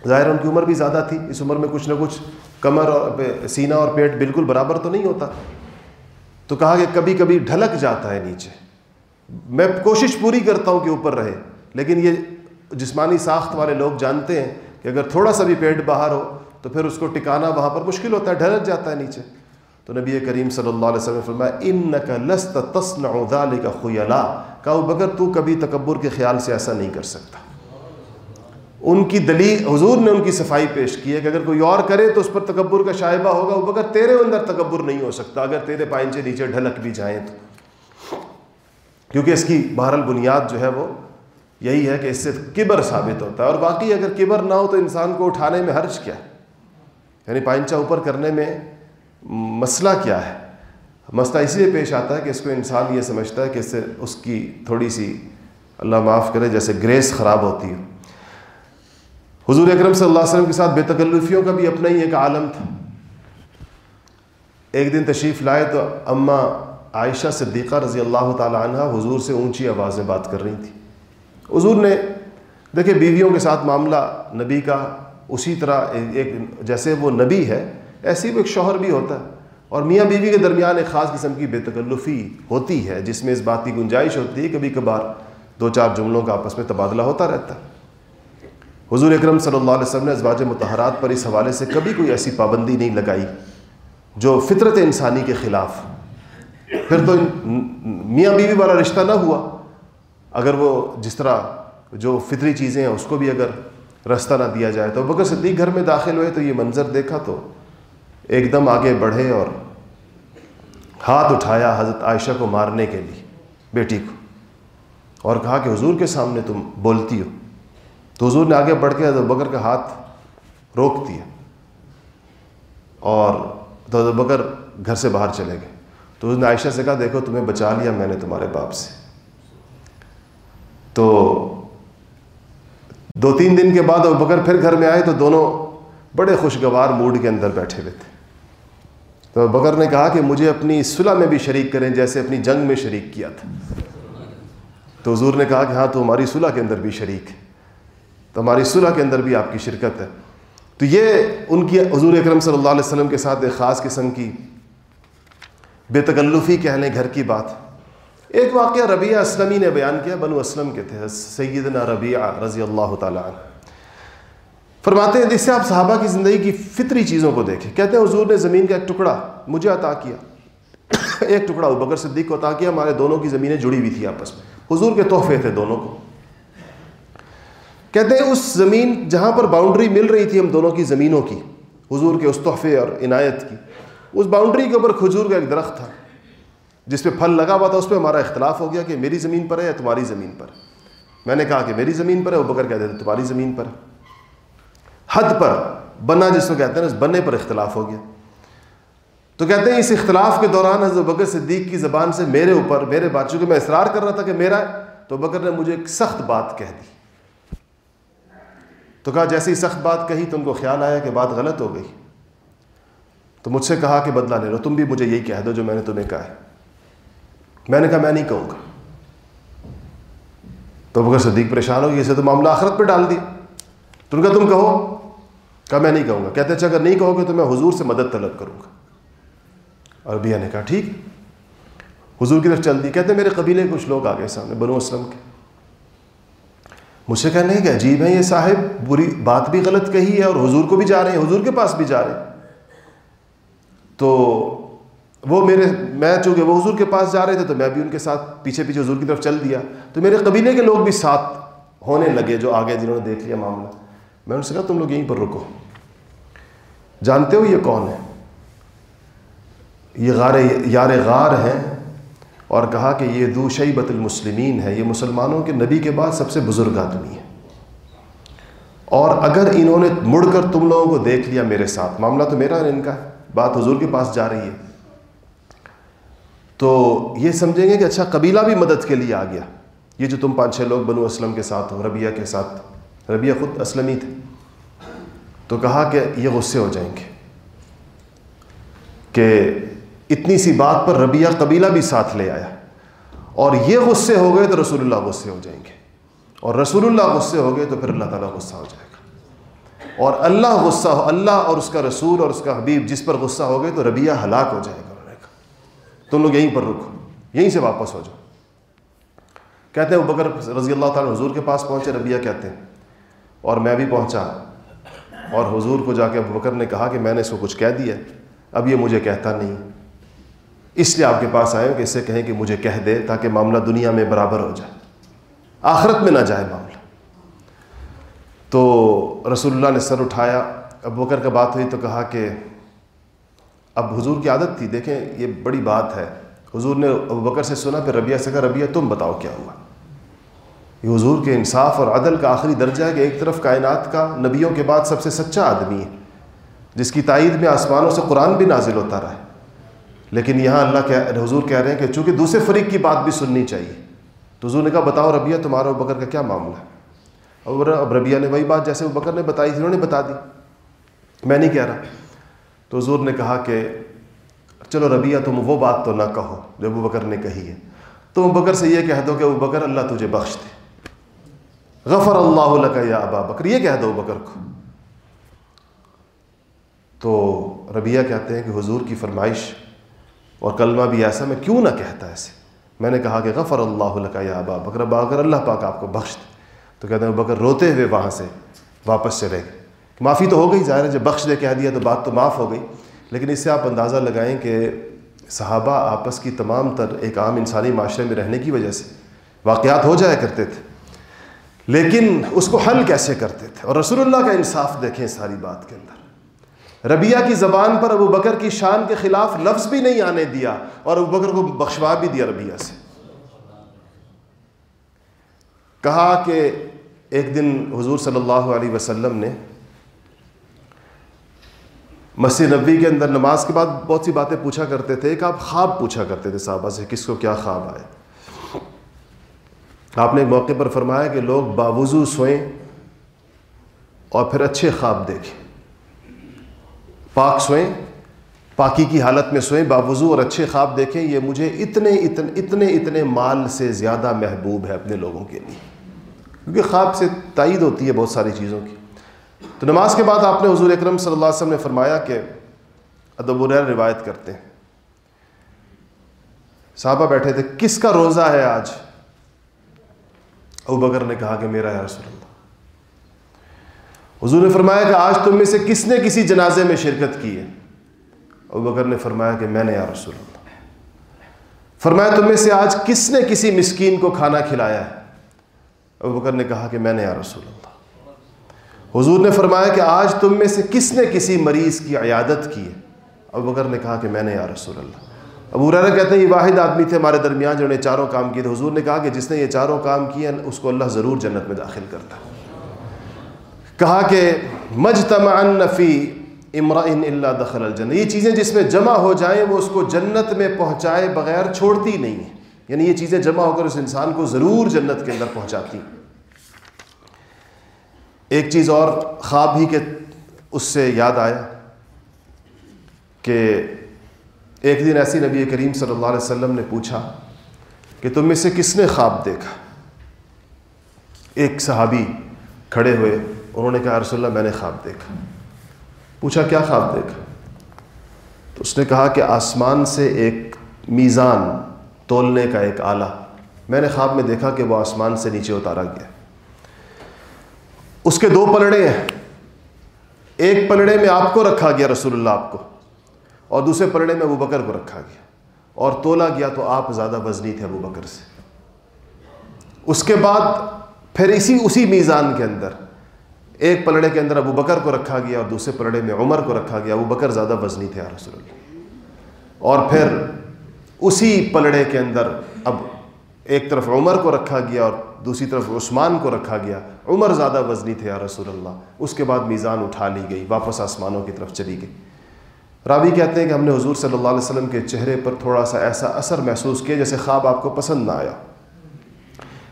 ظاہر ان کی عمر بھی زیادہ تھی، اس عمر میں کچھ نہ کچھ کمر اور سینہ اور پیٹ بالکل برابر تو نہیں ہوتا۔ تو کہا کہ کبھی کبھی ڈھلک جاتا ہے نیچے۔ میں کوشش پوری کرتا ہوں کہ اوپر رہے، لیکن یہ جسمانی ساخت والے لوگ جانتے ہیں کہ اگر تھوڑا سا بھی پیٹ باہر ہو تو پھر اس کو ٹکانا وہاں پر مشکل ہوتا ہے، ڈھلک جاتا ہے نیچے۔ تو نبی کریم صلی اللہ علیہ وسلم فرمایا ان لست تسن کا خیلا۔ کہ بگر تو کبھی تکبر کے خیال سے ایسا نہیں کر سکتا۔ ان کی دلیل، حضور نے ان کی صفائی پیش کی ہے کہ اگر کوئی اور کرے تو اس پر تکبر کا شائبہ ہوگا، وہ اگر تیرے اندر تکبر نہیں ہو سکتا، اگر تیرے پائنچے نیچے ڈھلک بھی جائیں تو۔ کیونکہ اس کی بہرحال بنیاد جو ہے وہ یہی ہے کہ اس سے کبر ثابت ہوتا ہے، اور باقی اگر کبر نہ ہو تو انسان کو اٹھانے میں حرج کیا ہے؟ یعنی پائنچا اوپر کرنے میں مسئلہ کیا ہے؟ مسئلہ اسی لیے پیش آتا ہے کہ اس کو انسان یہ سمجھتا ہے کہ اس سے، اس کی تھوڑی سی، اللہ معاف کرے، جیسے گریس خراب ہوتی ہے حضور اکرم صلی اللہ علیہ وسلم کے ساتھ بے تکلفیوں کا بھی اپنا ہی ایک عالم تھا۔ ایک دن تشریف لائے تو اماں عائشہ صدیقہ رضی اللہ تعالی عنہ حضور سے اونچی آواز میں بات کر رہی تھی حضور نے دیکھیں بیویوں کے ساتھ معاملہ نبی کا اسی طرح ایک جیسے وہ نبی ہے، ایسی وہ ایک شوہر بھی ہوتا ہے۔ اور میاں بیوی کے درمیان ایک خاص قسم کی بے تکلفی ہوتی ہے، جس میں اس بات کی گنجائش ہوتی ہے کبھی کبھار دو چار جملوں کا آپس میں تبادلہ ہوتا رہتا ہے۔ حضور اکرم صلی اللہ علیہ وسلم نے ازواج متحرات پر اس حوالے سے کبھی کوئی ایسی پابندی نہیں لگائی جو فطرت انسانی کے خلاف۔ پھر تو میاں بیوی والا رشتہ نہ ہوا۔ اگر وہ جس طرح جو فطری چیزیں ہیں اس کو بھی اگر رستہ نہ دیا جائے تو بکر صدیق گھر میں داخل ہوئے تو یہ منظر دیکھا تو ایک دم آگے بڑھے اور ہاتھ اٹھایا حضرت عائشہ کو مارنے کے لیے، بیٹی کو۔ اور کہا کہ حضور کے سامنے تم بولتی ہو۔ تو حضور نے آگے بڑھ کے حضرت بکر کا ہاتھ روک دیا اور تو حضرت بکر گھر سے باہر چلے گئے۔ تو اس نے عائشہ سے کہا، دیکھو، تمہیں بچا لیا میں نے تمہارے باپ سے۔ تو دو تین دن کے بعد ابو بکر پھر گھر میں آئے تو دونوں بڑے خوشگوار موڈ کے اندر بیٹھے ہوئے تھے۔ تو بکر نے کہا کہ مجھے اپنی صلح میں بھی شریک کریں جیسے اپنی جنگ میں شریک کیا تھا۔ تو حضور نے کہا کہ ہاں تو ہماری صلح کے اندر بھی شریک ہے۔ تو ہماری صلح کے اندر بھی آپ کی شرکت ہے۔ تو یہ ان کی حضور اکرم صلی اللہ علیہ وسلم کے ساتھ ایک خاص قسم کی بے تکلفی کہہ لیں گھر کی بات۔ ایک واقعہ ربیہ اسلمی نے بیان کیا، بنو اسلم کے تھے، سیدنا ربیہ رضی اللہ تعالیٰ عنہ۔ فرماتے ہیں جس سے آپ صحابہ کی زندگی کی فطری چیزوں کو دیکھیں، کہتے ہیں، حضور نے زمین کا ایک ٹکڑا مجھے عطا کیا۔ ایک ٹکڑا بکر صدیق کو عطا کیا، ہمارے دونوں کی زمینیں جڑی ہوئی تھی آپس میں۔ حضور کے تحفے تھے دونوں کو۔ کہتے ہیں اس زمین جہاں پر باؤنڈری مل رہی تھی ہم دونوں کی زمینوں کی، حضور کے اس تحفے اور عنایت کی۔ اس باؤنڈری کے اوپر کھجور کا ایک درخت تھا، جس پہ پھل لگا ہوا تھا، اس پہ ہمارا اختلاف ہو گیا کہ میری زمین پر ہے یا تمہاری زمین پر۔ میں نے کہا کہ میری زمین پر ہے وہ بکر کہتے تھے تمہاری زمین پر۔ حد پر، بنا جس کو کہتے ہیں، اس بننے پر اختلاف ہو گیا۔ تو کہتے ہیں اس اختلاف کے دوران حضرت بکر صدیق کی زبان سے میرے اوپر، میرے بات چونکہ میں اصرار کر رہا تھا کہ میرا ہے۔ تو بکر نے مجھے ایک سخت بات کہہ دی۔ تو کہا جیسے ہی سخت بات کہی تو ان کو خیال آیا کہ بات غلط ہو گئی۔ تو مجھ سے کہا کہ بدلہ لے لو، تم بھی مجھے یہی کہہ دو جو میں نے تمہیں کہا ہے۔ میں نے کہا، میں نہیں کہوں گا۔ تو بکر صدیق پریشان ہو گئی اسے تو معاملہ آخرت پہ ڈال دیا۔ تم کا تم کہو۔ کہا، میں نہیں کہوں گا۔ کہتے اچھا اگر نہیں کہو گے تو میں حضور سے مدد طلب کروں گا۔ اور بیا نے کہا، ٹھیک۔ حضور کی طرف چل دی۔ کہتے میرے قبیلے کچھ لوگ آ گئے سامنے، بنو اسلم کے۔ مجھ سے کہنے کہ عجیب ہے، یہ صاحب بری بات بھی غلط کہی ہے اور حضور کو بھی جا رہے ہیں، حضور کے پاس بھی جا رہے ہیں۔ تو وہ میرے، میں چونکہ وہ حضور کے پاس جا رہے تھے تو میں بھی ان کے ساتھ پیچھے پیچھے حضور کی طرف چل دیا۔ تو میرے قبیلے کے لوگ بھی ساتھ ہونے لگے جو آگے جنہوں نے دیکھ لیا معاملہ۔ میں ان سے کہا، تم لوگ یہیں پر رکو۔ جانتے ہو یہ کون ہے؟ یہ غار، یار غار ہیں۔ اور کہا کہ یہ دو شیبت المسلمین ہے، یہ مسلمانوں کے نبی کے بعد سب سے بزرگ آدمی ہے اور اگر انہوں نے مڑ کر تم لوگوں کو دیکھ لیا میرے ساتھ، معاملہ تو میرا ان کا بات حضور کے پاس جا رہی ہے۔ تو یہ سمجھیں گے کہ اچھا قبیلہ بھی مدد کے لیے آ گیا۔ یہ جو تم پانچ چھ لوگ بنو اسلم کے ساتھ ہو ربیہ کے ساتھ ربیہ خود اسلمی تھے۔ تو کہا کہ یہ غصے ہو جائیں گے کہ اتنی سی بات پر ربیہ قبیلہ بھی ساتھ لے آیا۔ اور یہ غصے ہو گئے تو رسول اللہ غصے ہو جائیں گے۔ اور رسول اللہ غصے ہو گئے تو پھر اللہ تعالیٰ غصہ ہو جائے گا۔ اور اللہ غصہ ہو، اللہ اور اس کا رسول اور اس کا حبیب جس پر غصہ ہو گئے تو ربیہ ہلاک ہو جائے گا۔ تم لوگ یہیں پر رکو، یہیں سے واپس ہو جاؤ۔ کہتے ہیں وہ بکر رضی اللہ تعالیٰ حضور کے پاس پہنچے ربیہ کہتے ہیں، اور میں بھی پہنچا۔ اور حضور کو جا کے ابو بکر نے کہا کہ میں نے اس کو کچھ کہہ دیا اب یہ مجھے کہتا نہیں۔ اس لیے آپ کے پاس آئے ہو کہ اسے کہیں کہ مجھے کہہ دے تاکہ معاملہ دنیا میں برابر ہو جائے۔ آخرت میں نہ جائے معاملہ۔ تو رسول اللہ نے سر اٹھایا۔ ابو بکر کا بات ہوئی تو کہا کہ اب حضور کی عادت تھی۔ دیکھیں، یہ بڑی بات ہے۔ حضور نے ابو بکر سے سنا، پھر ربیہ سے کہا ربیہ تم بتاؤ کیا ہوا؟ یہ حضور کے انصاف اور عدل کا آخری درجہ ہے کہ ایک طرف کائنات کا نبیوں کے بعد سب سے سچا آدمی ہے، جس کی تائید میں آسمانوں سے قرآن بھی نازل ہوتا رہا ہے۔ لیکن یہاں اللہ کہہ حضور کہہ رہے ہیں کہ چونکہ دوسرے فریق کی بات بھی سننی چاہیے، تو حضور نے کہا بتاؤ ربیہ تمہارا بکر کا کیا معاملہ ہے؟ اور اب ربیہ نے وہی بات جیسے ابو بکر نے بتائی تھی، انہوں نے بتا دی۔ میں نہیں کہہ رہا۔ تو حضور نے کہا کہ چلو ربیہ تم وہ بات تو نہ کہو جو ابو بکر نے کہی ہے۔ تم ابو بکر سے یہ کہہ دو کہ ابو بکر اللہ تجھے بخش دے۔ غفر اللہ لکا یا ابا بکر، یہ کہہ دو ابو بکر کو۔ تو ربیہ کہتے ہیں کہ حضور کی فرمائش اور کلمہ بھی ایسا میں کیوں نہ کہتا ایسے؟ میں نے کہا کہ غفر اللہ لکا یا ابا بکر ابا بکر اللہ پاک آپ کو بخش دے، تو کہتے ہیں بکر روتے ہوئے وہاں سے واپس چلے گئے۔ معافی تو ہو گئی، ظاہر ہے جب بخش دے کہہ دیا تو بات تو معاف ہو گئی۔ لیکن اس سے آپ اندازہ لگائیں کہ صحابہ آپس کی تمام تر ایک عام انسانی معاشرے میں رہنے کی وجہ سے واقعات ہو جایا کرتے تھے۔ لیکن اس کو حل کیسے کرتے تھے؟ اور رسول اللہ کا انصاف دیکھیں ساری بات کے اندر۔ ربیہ کی زبان پر ابو بکر کی شان کے خلاف لفظ بھی نہیں آنے دیا اور ابو بکر کو بخشوا بھی دیا ربیہ سے۔ کہا کہ ایک دن حضور صلی اللہ علیہ وسلم نے مسجد نبی کے اندر نماز کے بعد بہت سی باتیں پوچھا کرتے تھے، ایک آپ خواب پوچھا کرتے تھے صحابہ سے، کس کو کیا خواب آئے؟ آپ نے ایک موقع پر فرمایا کہ لوگ باوضو سوئیں اور پھر اچھے خواب دیکھیں۔ پاک سوئیں، پاکی کی حالت میں سوئیں، باوضو اور اچھے خواب دیکھیں، یہ مجھے اتنے اتنے اتنے اتنے مال سے زیادہ محبوب ہے اپنے لوگوں کے لیے۔ کیونکہ خواب سے تائید ہوتی ہے بہت ساری چیزوں کی۔ تو نماز کے بعد آپ نے حضور اکرم صلی اللہ علیہ وسلم نے فرمایا کہ ادب الر روایت کرتے ہیں۔ صحابہ بیٹھے تھے، کس کا روزہ ہے آج؟ ابو بکر نے کہا کہ میرا یا رسول اللہ۔ حضور نے فرمایا کہ آج تم میں سے کس نے کسی جنازے میں شرکت کی ہے؟ ابو بکر نے فرمایا کہ میں نے یا رسول اللہ۔ فرمایا تم میں سے آج کس نے کسی مسکین کو کھانا کھلایا ہے؟ ابو بکر نے کہا کہ میں نے یا رسول اللہ۔ حضور نے فرمایا کہ آج تم میں سے کس نے کسی مریض کی عیادت کی ہے؟ ابو بکر نے کہا کہ میں نے یا رسول اللہ۔ ابو ریرا کہتے ہیں، یہ واحد آدمی تھے ہمارے درمیان جنہوں نے چاروں کام کیے تھے۔ حضور نے کہا کہ جس نے یہ چاروں کام کیے اس کو اللہ ضرور جنت میں داخل کرتا ہے۔ کہا کہ مجتمع نفی امرا دخل الجن یہ چیزیں جس میں جمع ہو جائیں، وہ اس کو جنت میں پہنچائے بغیر چھوڑتی نہیں ہیں۔ یعنی یہ چیزیں جمع ہو کر اس انسان کو ضرور جنت کے اندر پہنچاتی ایک چیز اور خواب ہی کہ اس سے یاد آیا کہ ایک دن ایسی نبی کریم صلی اللہ علیہ وسلم نے پوچھا کہ تم میں سے کس نے خواب دیکھا؟ ایک صحابی کھڑے ہوئے انہوں نے کہا، رسول اللہ، میں نے خواب دیکھا. پوچھا، کیا خواب دیکھا؟ تو اس نے کہا کہ آسمان سے ایک میزان تولنے کا ایک آلہ، میں نے خواب میں دیکھا کہ وہ آسمان سے نیچے اتارا گیا۔ اس کے دو پلڑے ہیں۔ ایک پلڑے میں آپ کو رکھا گیا، رسول اللہ آپ کو، اور دوسرے پلڑے میں ابو بکر کو رکھا گیا۔ اور تولا گیا تو آپ زیادہ وزنی تھے ابو بکر سے۔ اس کے بعد پھر اسی اسی میزان کے اندر ایک پلڑے کے اندر ابو بکر کو رکھا گیا اور دوسرے پلڑے میں عمر کو رکھا گیا۔ ابو بکر زیادہ وزنی تھے رسول اللہ۔ اور پھر اسی پلڑے کے اندر اب ایک طرف عمر کو رکھا گیا اور دوسری طرف عثمان کو رکھا گیا۔ عمر زیادہ وزنی تھے یا رسول اللہ۔ اس کے بعد میزان اٹھا لی گئی، واپس آسمانوں کی طرف چلی گئی۔ راوی کہتے ہیں کہ ہم نے حضور صلی اللہ علیہ وسلم کے چہرے پر تھوڑا سا ایسا اثر محسوس کیا جیسے خواب آپ کو پسند نہ آیا۔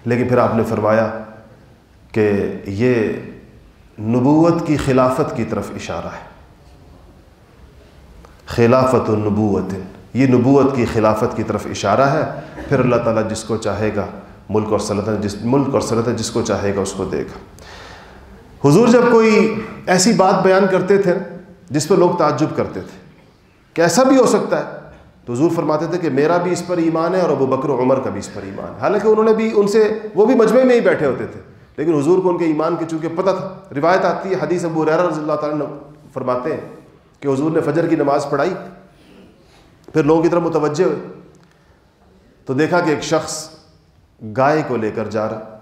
لیکن پھر آپ نے فرمایا کہ یہ نبوت کی خلافت کی طرف اشارہ ہے۔ خلافت النبوت، یہ نبوت کی خلافت کی طرف اشارہ ہے۔ پھر اللہ تعالیٰ جس کو چاہے گا ملک اور سلطنت جس ملک اور سلطنت جس کو چاہے گا اس کو دے گا۔ حضور جب کوئی ایسی بات بیان کرتے تھے جس پہ لوگ تعجب کرتے تھے، کیسا بھی ہو سکتا ہے، تو حضور فرماتے تھے کہ میرا بھی اس پر ایمان ہے اور ابو بکر و عمر کا بھی اس پر ایمان ہے۔ حالانکہ انہوں نے بھی، ان سے وہ بھی مجمع میں ہی بیٹھے ہوتے تھے۔ لیکن حضور کو ان کے ایمان کے چونکہ پتہ تھا، روایت آتی ہے، حدیث ابو ریرا رضی اللہ تعالیٰ فرماتے ہیں کہ حضور نے فجر کی نماز پڑھائی، پھر لوگوں کی طرف متوجہ ہوئے۔ تو دیکھا کہ ایک شخص گائے کو لے کر جا رہا۔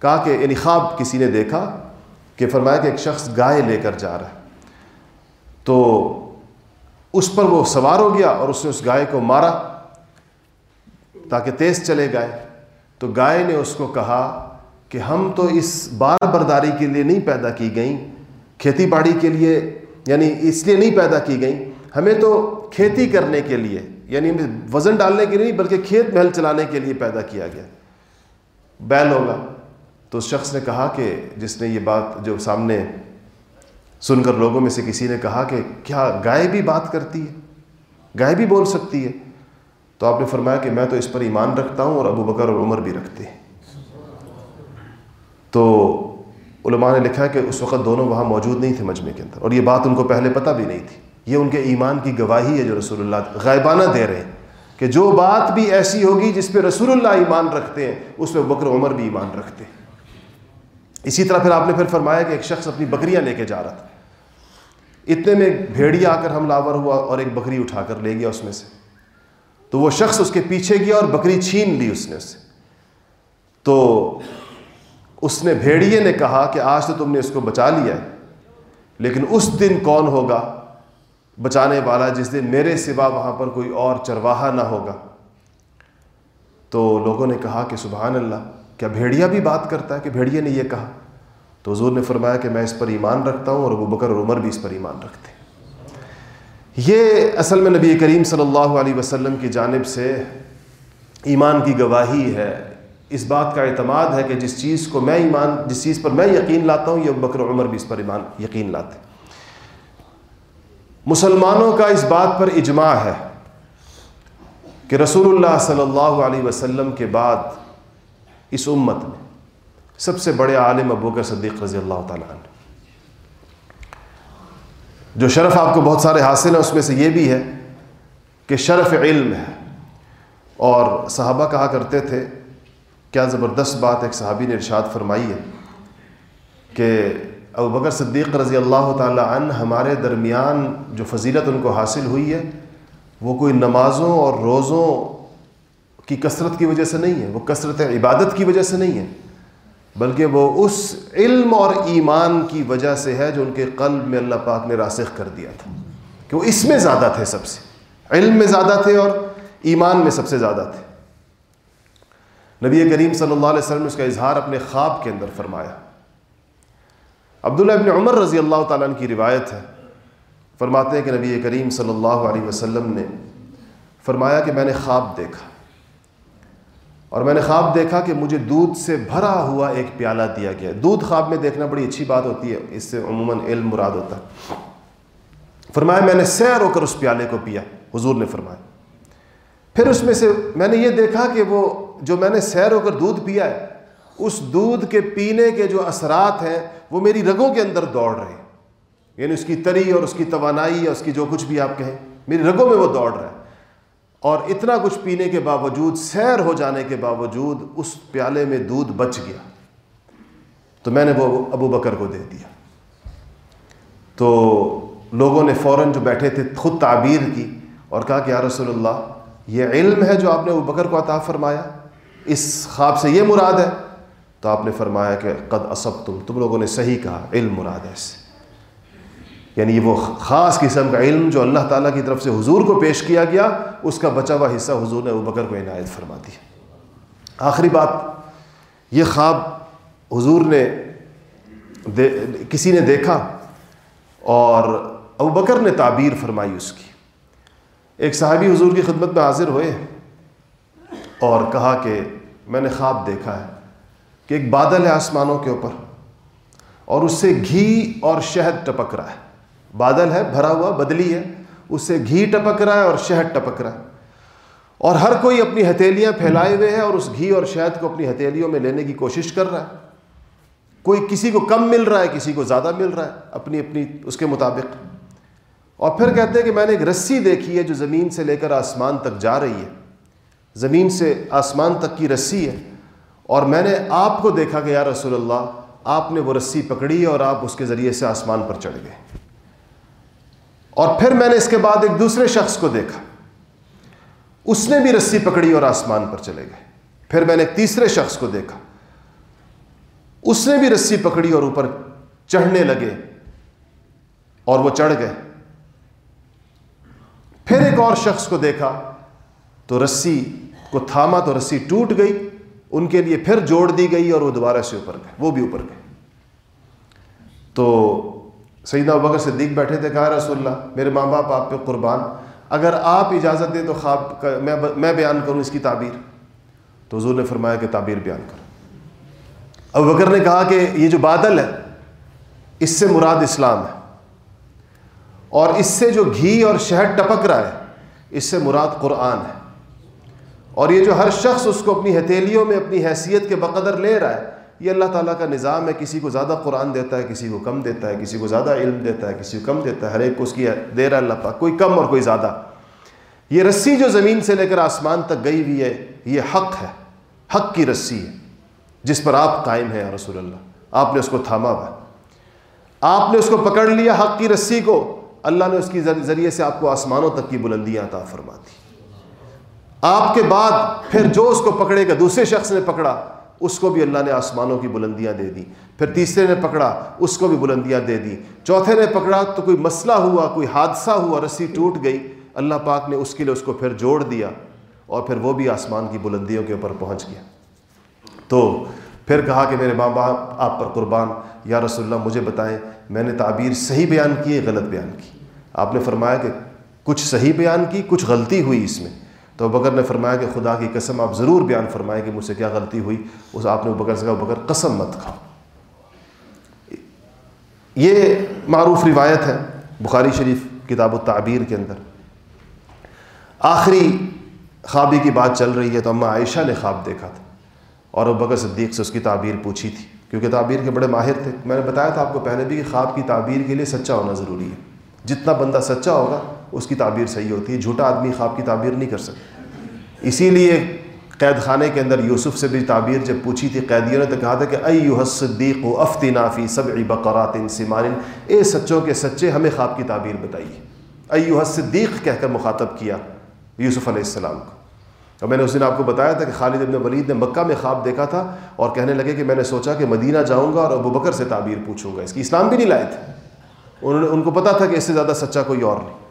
کہا کہ یعنی خواب کسی نے دیکھا کہ فرمایا کہ ایک شخص گائے لے کر جا رہا ہے۔ تو اس پر وہ سوار ہو گیا اور اس نے اس گائے کو مارا تاکہ تیز چلے گائے۔ تو گائے نے اس کو کہا کہ ہم تو اس بار برداری کے لیے نہیں پیدا کی گئیں، کھیتی باڑی کے لیے یعنی اس لیے نہیں پیدا کی گئیں۔ ہمیں تو کھیتی کرنے کے لیے یعنی وزن ڈالنے کے لیے نہیں، بلکہ کھیت محل چلانے کے لیے پیدا کیا گیا۔ بیل ہوگا۔ تو اس شخص نے کہا کہ، جس نے یہ بات جو سامنے سن کر لوگوں میں سے کسی نے کہا کہ کیا گائے بھی بات کرتی ہے؟ گائے بھی بول سکتی ہے؟ تو آپ نے فرمایا کہ میں تو اس پر ایمان رکھتا ہوں اور ابو بکر اور عمر بھی رکھتے ہیں۔ تو علماء نے لکھا کہ اس وقت دونوں وہاں موجود نہیں تھے مجمع کے اندر اور یہ بات ان کو پہلے پتہ بھی نہیں تھی۔ یہ ان کے ایمان کی گواہی ہے جو رسول اللہ غائبانہ دے رہے ہیں کہ جو بات بھی ایسی ہوگی جس پہ رسول اللہ ایمان رکھتے ہیں، اس پہ بکر عمر بھی ایمان رکھتے ہیں۔ اسی طرح پھر آپ نے پھر فرمایا کہ ایک شخص اپنی بکریاں لے کے جا رہا تھا۔ اتنے میں بھیڑیا آ کر ہم لاور ہوا اور ایک بکری اٹھا کر لے گیا اس میں سے۔ تو وہ شخص اس کے پیچھے گیا اور بکری چھین لی اس نے اسے تو اس نے بھیڑیے نے کہا کہ آج تو تم نے اس کو بچا لیا ہے، لیکن اس دن کون ہوگا بچانے والا جس دن میرے سوا وہاں پر کوئی اور چرواہا نہ ہوگا؟ تو لوگوں نے کہا کہ سبحان اللہ، کیا بھیڑیا بھی بات کرتا ہے کہ بھیڑیے نے یہ کہا؟ تو حضور نے فرمایا کہ میں اس پر ایمان رکھتا ہوں اور ابو بکر اور عمر بھی اس پر ایمان رکھتے ہیں۔ یہ اصل میں نبی کریم صلی اللہ علیہ وسلم کی جانب سے ایمان کی گواہی ہے۔ اس بات کا اعتماد ہے کہ جس چیز کو میں ایمان، جس چیز پر میں یقین لاتا ہوں، یہ بکر عمر بھی اس پر ایمان، یقین لاتے۔ مسلمانوں کا اس بات پر اجماع ہے کہ رسول اللہ صلی اللہ علیہ وسلم کے بعد اس امت میں سب سے بڑے عالم ابو بکر صدیق رضی اللہ تعالیٰ عنہ جو شرف آپ کو بہت سارے حاصل ہیں، اس میں سے یہ بھی ہے کہ شرف علم ہے۔ اور صحابہ کہا کرتے تھے، کیا زبردست بات ایک صحابی نے ارشاد فرمائی ہے کہ ابو بکر صدیق رضی اللہ تعالیٰ عنہ ہمارے درمیان جو فضیلت ان کو حاصل ہوئی ہے، وہ کوئی نمازوں اور روزوں کی کثرت کی وجہ سے نہیں ہے، وہ کثرت عبادت کی وجہ سے نہیں ہے۔ بلکہ وہ اس علم اور ایمان کی وجہ سے ہے جو ان کے قلب میں اللہ پاک نے راسخ کر دیا تھا۔ کہ وہ اس میں زیادہ تھے سب سے۔ علم میں زیادہ تھے اور ایمان میں سب سے زیادہ تھے۔ نبی کریم صلی اللہ علیہ وسلم نے اس کا اظہار اپنے خواب کے اندر فرمایا۔ عبداللہ ابن عمر رضی اللہ تعالیٰ کی روایت ہے۔ فرماتے ہیں کہ نبی کریم صلی اللہ علیہ وسلم نے فرمایا کہ میں نے خواب دیکھا۔ اور میں نے خواب دیکھا کہ مجھے دودھ سے بھرا ہوا ایک پیالہ دیا گیا دودھ خواب میں دیکھنا بڑی اچھی بات ہوتی ہے، اس سے عموماً علم مراد ہوتا ہے۔ فرمایا، میں نے سیر ہو کر اس پیالے کو پیا۔ حضور نے فرمایا۔ پھر اس میں سے میں نے یہ دیکھا کہ وہ جو میں نے سیر ہو کر دودھ پیا ہے، اس دودھ کے پینے کے جو اثرات ہیں، وہ میری رگوں کے اندر دوڑ رہے ہیں۔ یعنی اس کی تری اور اس کی توانائی یا اس کی جو کچھ بھی آپ کہیں، میری رگوں میں وہ دوڑ رہا ہے۔ اور اتنا کچھ پینے کے باوجود، سیر ہو جانے کے باوجود اس پیالے میں دودھ بچ گیا۔ تو میں نے وہ ابو بکر کو دے دیا۔ تو لوگوں نے فوراً جو بیٹھے تھے، خود تعبیر کی اور کہا کہ یا رسول اللہ، یہ علم ہے جو آپ نے ابو بکر کو عطا فرمایا۔ اس خواب سے یہ مراد ہے۔ تو آپ نے فرمایا کہ قد اسب تم تم لوگوں نے صحیح کہا، علم مراد ہے اس سے۔ یعنی وہ خاص قسم کا علم جو اللہ تعالیٰ کی طرف سے حضور کو پیش کیا گیا، اس کا بچا ہوا حصہ حضور نے ابو بکر کو عنایت فرما دی۔ آخری بات، یہ خواب حضور نے دے، کسی نے دیکھا اور ابو بکر نے تعبیر فرمائی اس کی۔ ایک صحابی حضور کی خدمت میں حاضر ہوئے اور کہا کہ میں نے خواب دیکھا ہے کہ ایک بادل ہے آسمانوں کے اوپر اور اس سے گھی اور شہد ٹپک رہا ہے۔ بادل ہے، بھرا ہوا، بدلی ہے۔ اس سے گھی ٹپک رہا ہے اور شہد ٹپک رہا ہے۔ اور ہر کوئی اپنی ہتھیلیاں پھیلائے ہوئے ہیں اور اس گھی اور شہد کو اپنی ہتھیلیوں میں لینے کی کوشش کر رہا ہے۔ کوئی کسی کو کم مل رہا ہے، کسی کو زیادہ مل رہا ہے، اپنی اپنی، اس کے مطابق۔ اور پھر کہتے ہیں کہ میں نے ایک رسی دیکھی ہے جو زمین سے لے کر آسمان تک جا رہی ہے۔ زمین سے آسمان تک کی رسی ہے۔ اور میں نے آپ کو دیکھا کہ یا رسول اللہ، آپ نے وہ رسی پکڑی اور آپ اس کے ذریعے سے آسمان پر چڑھ گئے۔ اور پھر میں نے اس کے بعد ایک دوسرے شخص کو دیکھا۔ اس نے بھی رسی پکڑی اور آسمان پر چلے گئے۔ پھر میں نے ایک تیسرے شخص کو دیکھا۔ اس نے بھی رسی پکڑی اور اوپر چڑھنے لگے اور وہ چڑھ گئے۔ پھر ایک اور شخص کو دیکھا تو رسی کو تھاما تو رسی ٹوٹ گئی۔ ان کے لیے پھر جوڑ دی گئی اور وہ دوبارہ سے اوپر گئے۔ وہ بھی اوپر گئے۔ تو سیدنا بکر صدیق بیٹھے تھے، کہا رسول اللہ، میرے ماں باپ آپ پہ قربان، اگر آپ اجازت دیں تو خواب میں بیان کروں اس کی تعبیر۔ تو حضور نے فرمایا کہ تعبیر بیان کرو۔ اب بکر نے کہا کہ یہ جو بادل ہے، اس سے مراد اسلام ہے۔ اور اس سے جو گھی اور شہد ٹپک رہا ہے، اس سے مراد قرآن ہے۔ اور یہ جو ہر شخص اس کو اپنی ہتھیلیوں میں، اپنی حیثیت کے بقدر لے رہا ہے یہ اللہ تعالیٰ کا نظام ہے، کسی کو زیادہ قرآن دیتا ہے، کسی کو کم دیتا ہے، کسی کو زیادہ علم دیتا ہے، کسی کو کم دیتا ہے، ہر ایک کو اس کی دے رہا ہے، اللہ پاک، کوئی کم اور کوئی زیادہ۔ یہ رسی جو زمین سے لے کر آسمان تک گئی ہوئی ہے، یہ حق ہے، حق کی رسی ہے، جس پر آپ قائم ہیں رسول اللہ۔ آپ نے اس کو تھاما ہوا آپ نے اس کو پکڑ لیا حق کی رسی کو۔ اللہ نے اس کی ذریعے سے آپ کو آسمانوں تک کی بلندیاں عطا فرما دی۔ آپ کے بعد پھر جو اس کو پکڑے گا، دوسرے شخص نے پکڑا اس کو بھی اللہ نے آسمانوں کی بلندیاں دے دی۔ پھر تیسرے نے پکڑا، اس کو بھی بلندیاں دے دی۔ چوتھے نے پکڑا تو کوئی مسئلہ ہوا، کوئی حادثہ ہوا، رسی ٹوٹ گئی۔ اللہ پاک نے اس کے لیے اس کو پھر جوڑ دیا اور پھر وہ بھی آسمان کی بلندیوں کے اوپر پہنچ گیا۔ تو پھر کہا کہ میرے ماں باپ، آپ پر قربان۔ یا رسول اللہ، مجھے بتائیں، میں نے تعبیر صحیح بیان کی ہے غلط بیان کی؟ آپ نے فرمایا کہ کچھ صحیح بیان کی، کچھ غلطی ہوئی اس میں۔ تو بکر نے فرمایا کہ خدا کی قسم آپ ضرور بیان فرمائیں کہ مجھ سے کیا غلطی ہوئی۔ اس آپ نے بکر سے کہا بکر قسم مت کھاؤ یہ معروف روایت ہے بخاری شریف کتاب و تعبیر کے اندر۔ آخری خوابی کی بات چل رہی ہے تو اماں عائشہ نے خواب دیکھا تھا اور ابو بکر صدیق سے اس کی تعبیر پوچھی تھی۔ کیونکہ تعبیر کے بڑے ماہر تھے۔ میں نے بتایا تھا آپ کو پہلے بھی کہ خواب کی تعبیر کے لیے سچا ہونا ضروری ہے۔ جتنا بندہ سچا ہوگا، اس کی تعبیر صحیح ہوتی ہے۔ جھوٹا آدمی خواب کی تعبیر نہیں کر سکتا۔ اسی لیے قید خانے کے اندر یوسف سے بھی تعبیر جب پوچھی تھی قیدیوں نے تو کہا تھا کہ ایو صدیق و افتی نافی سب بقرات سمان۔ اے سچوں کے سچے، ہمیں خواب کی تعبیر بتائیے۔ ایو صدیق کہہ کر مخاطب کیا یوسف علیہ السلام کو۔ اور میں نے اس دن آپ کو بتایا تھا کہ خالد ابن ولید نے مکہ میں خواب دیکھا تھا اور کہنے لگے کہ میں نے سوچا کہ مدینہ جاؤں گا اور ابو بکر سے تعبیر پوچھوں گا۔ اس کی اسلام بھی نہیں لائے تھے۔ انہوں نے، ان کو پتا تھا کہ اس سے زیادہ سچا کوئی اور نہیں۔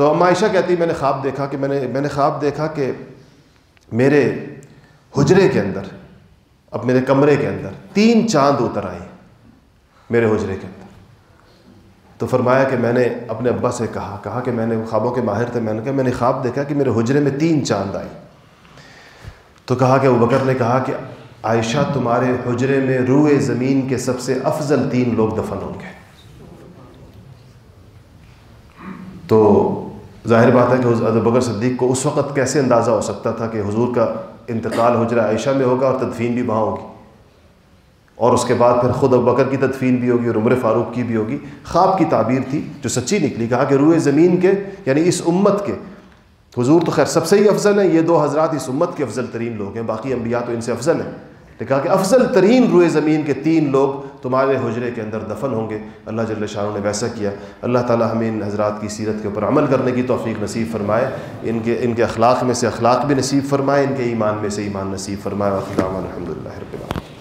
تو اما عائشہ کہتی میں نے خواب دیکھا کہ میں نے میں نے خواب دیکھا کہ میرے حجرے کے اندر، اب میرے کمرے کے اندر تین چاند اتر آئے میرے حجرے کے اندر۔ تو فرمایا کہ میں نے اپنے ابا سے کہا کہا کہ میں نے خوابوں کے ماہر تھے، میں نے کہا، میں نے خواب دیکھا کہ میرے حجرے میں تین چاند آئی تو کہا کہ وہ بکر نے کہا کہ عائشہ، تمہارے حجرے میں روئے زمین کے سب سے افضل تین لوگ دفن ہوں گے۔ تو ظاہر بات ہے کہ حضرت بکر صدیق کو اس وقت کیسے اندازہ ہو سکتا تھا کہ حضور کا انتقال حجرہ عائشہ میں ہوگا اور تدفین بھی وہاں ہوگی؟ اور اس کے بعد پھر خود بکر کی تدفین بھی ہوگی اور عمر فاروق کی بھی ہوگی۔ خواب کی تعبیر تھی جو سچی نکلی، کہا کہ روئے زمین کے یعنی اس امت کے۔ حضور تو خیر سب سے ہی افضل ہیں، یہ دو حضرات اس امت کے افضل ترین لوگ ہیں، باقی انبیاء تو ان سے افضل ہیں۔ نے کہا کہ افضل ترین روئے زمین کے تین لوگ تمہارے حجرے کے اندر دفن ہوں گے۔ اللہ جل شاہ نے ویسا کیا۔ اللہ تعالیٰ ہمیں ان حضرات کی سیرت کے اوپر عمل کرنے کی توفیق نصیب فرمائے۔ ان کے ان کے اخلاق میں سے اخلاق بھی نصیب فرمائے، ان کے ایمان میں سے ایمان نصیب فرمائے۔ الحمد للہ رب العالمین۔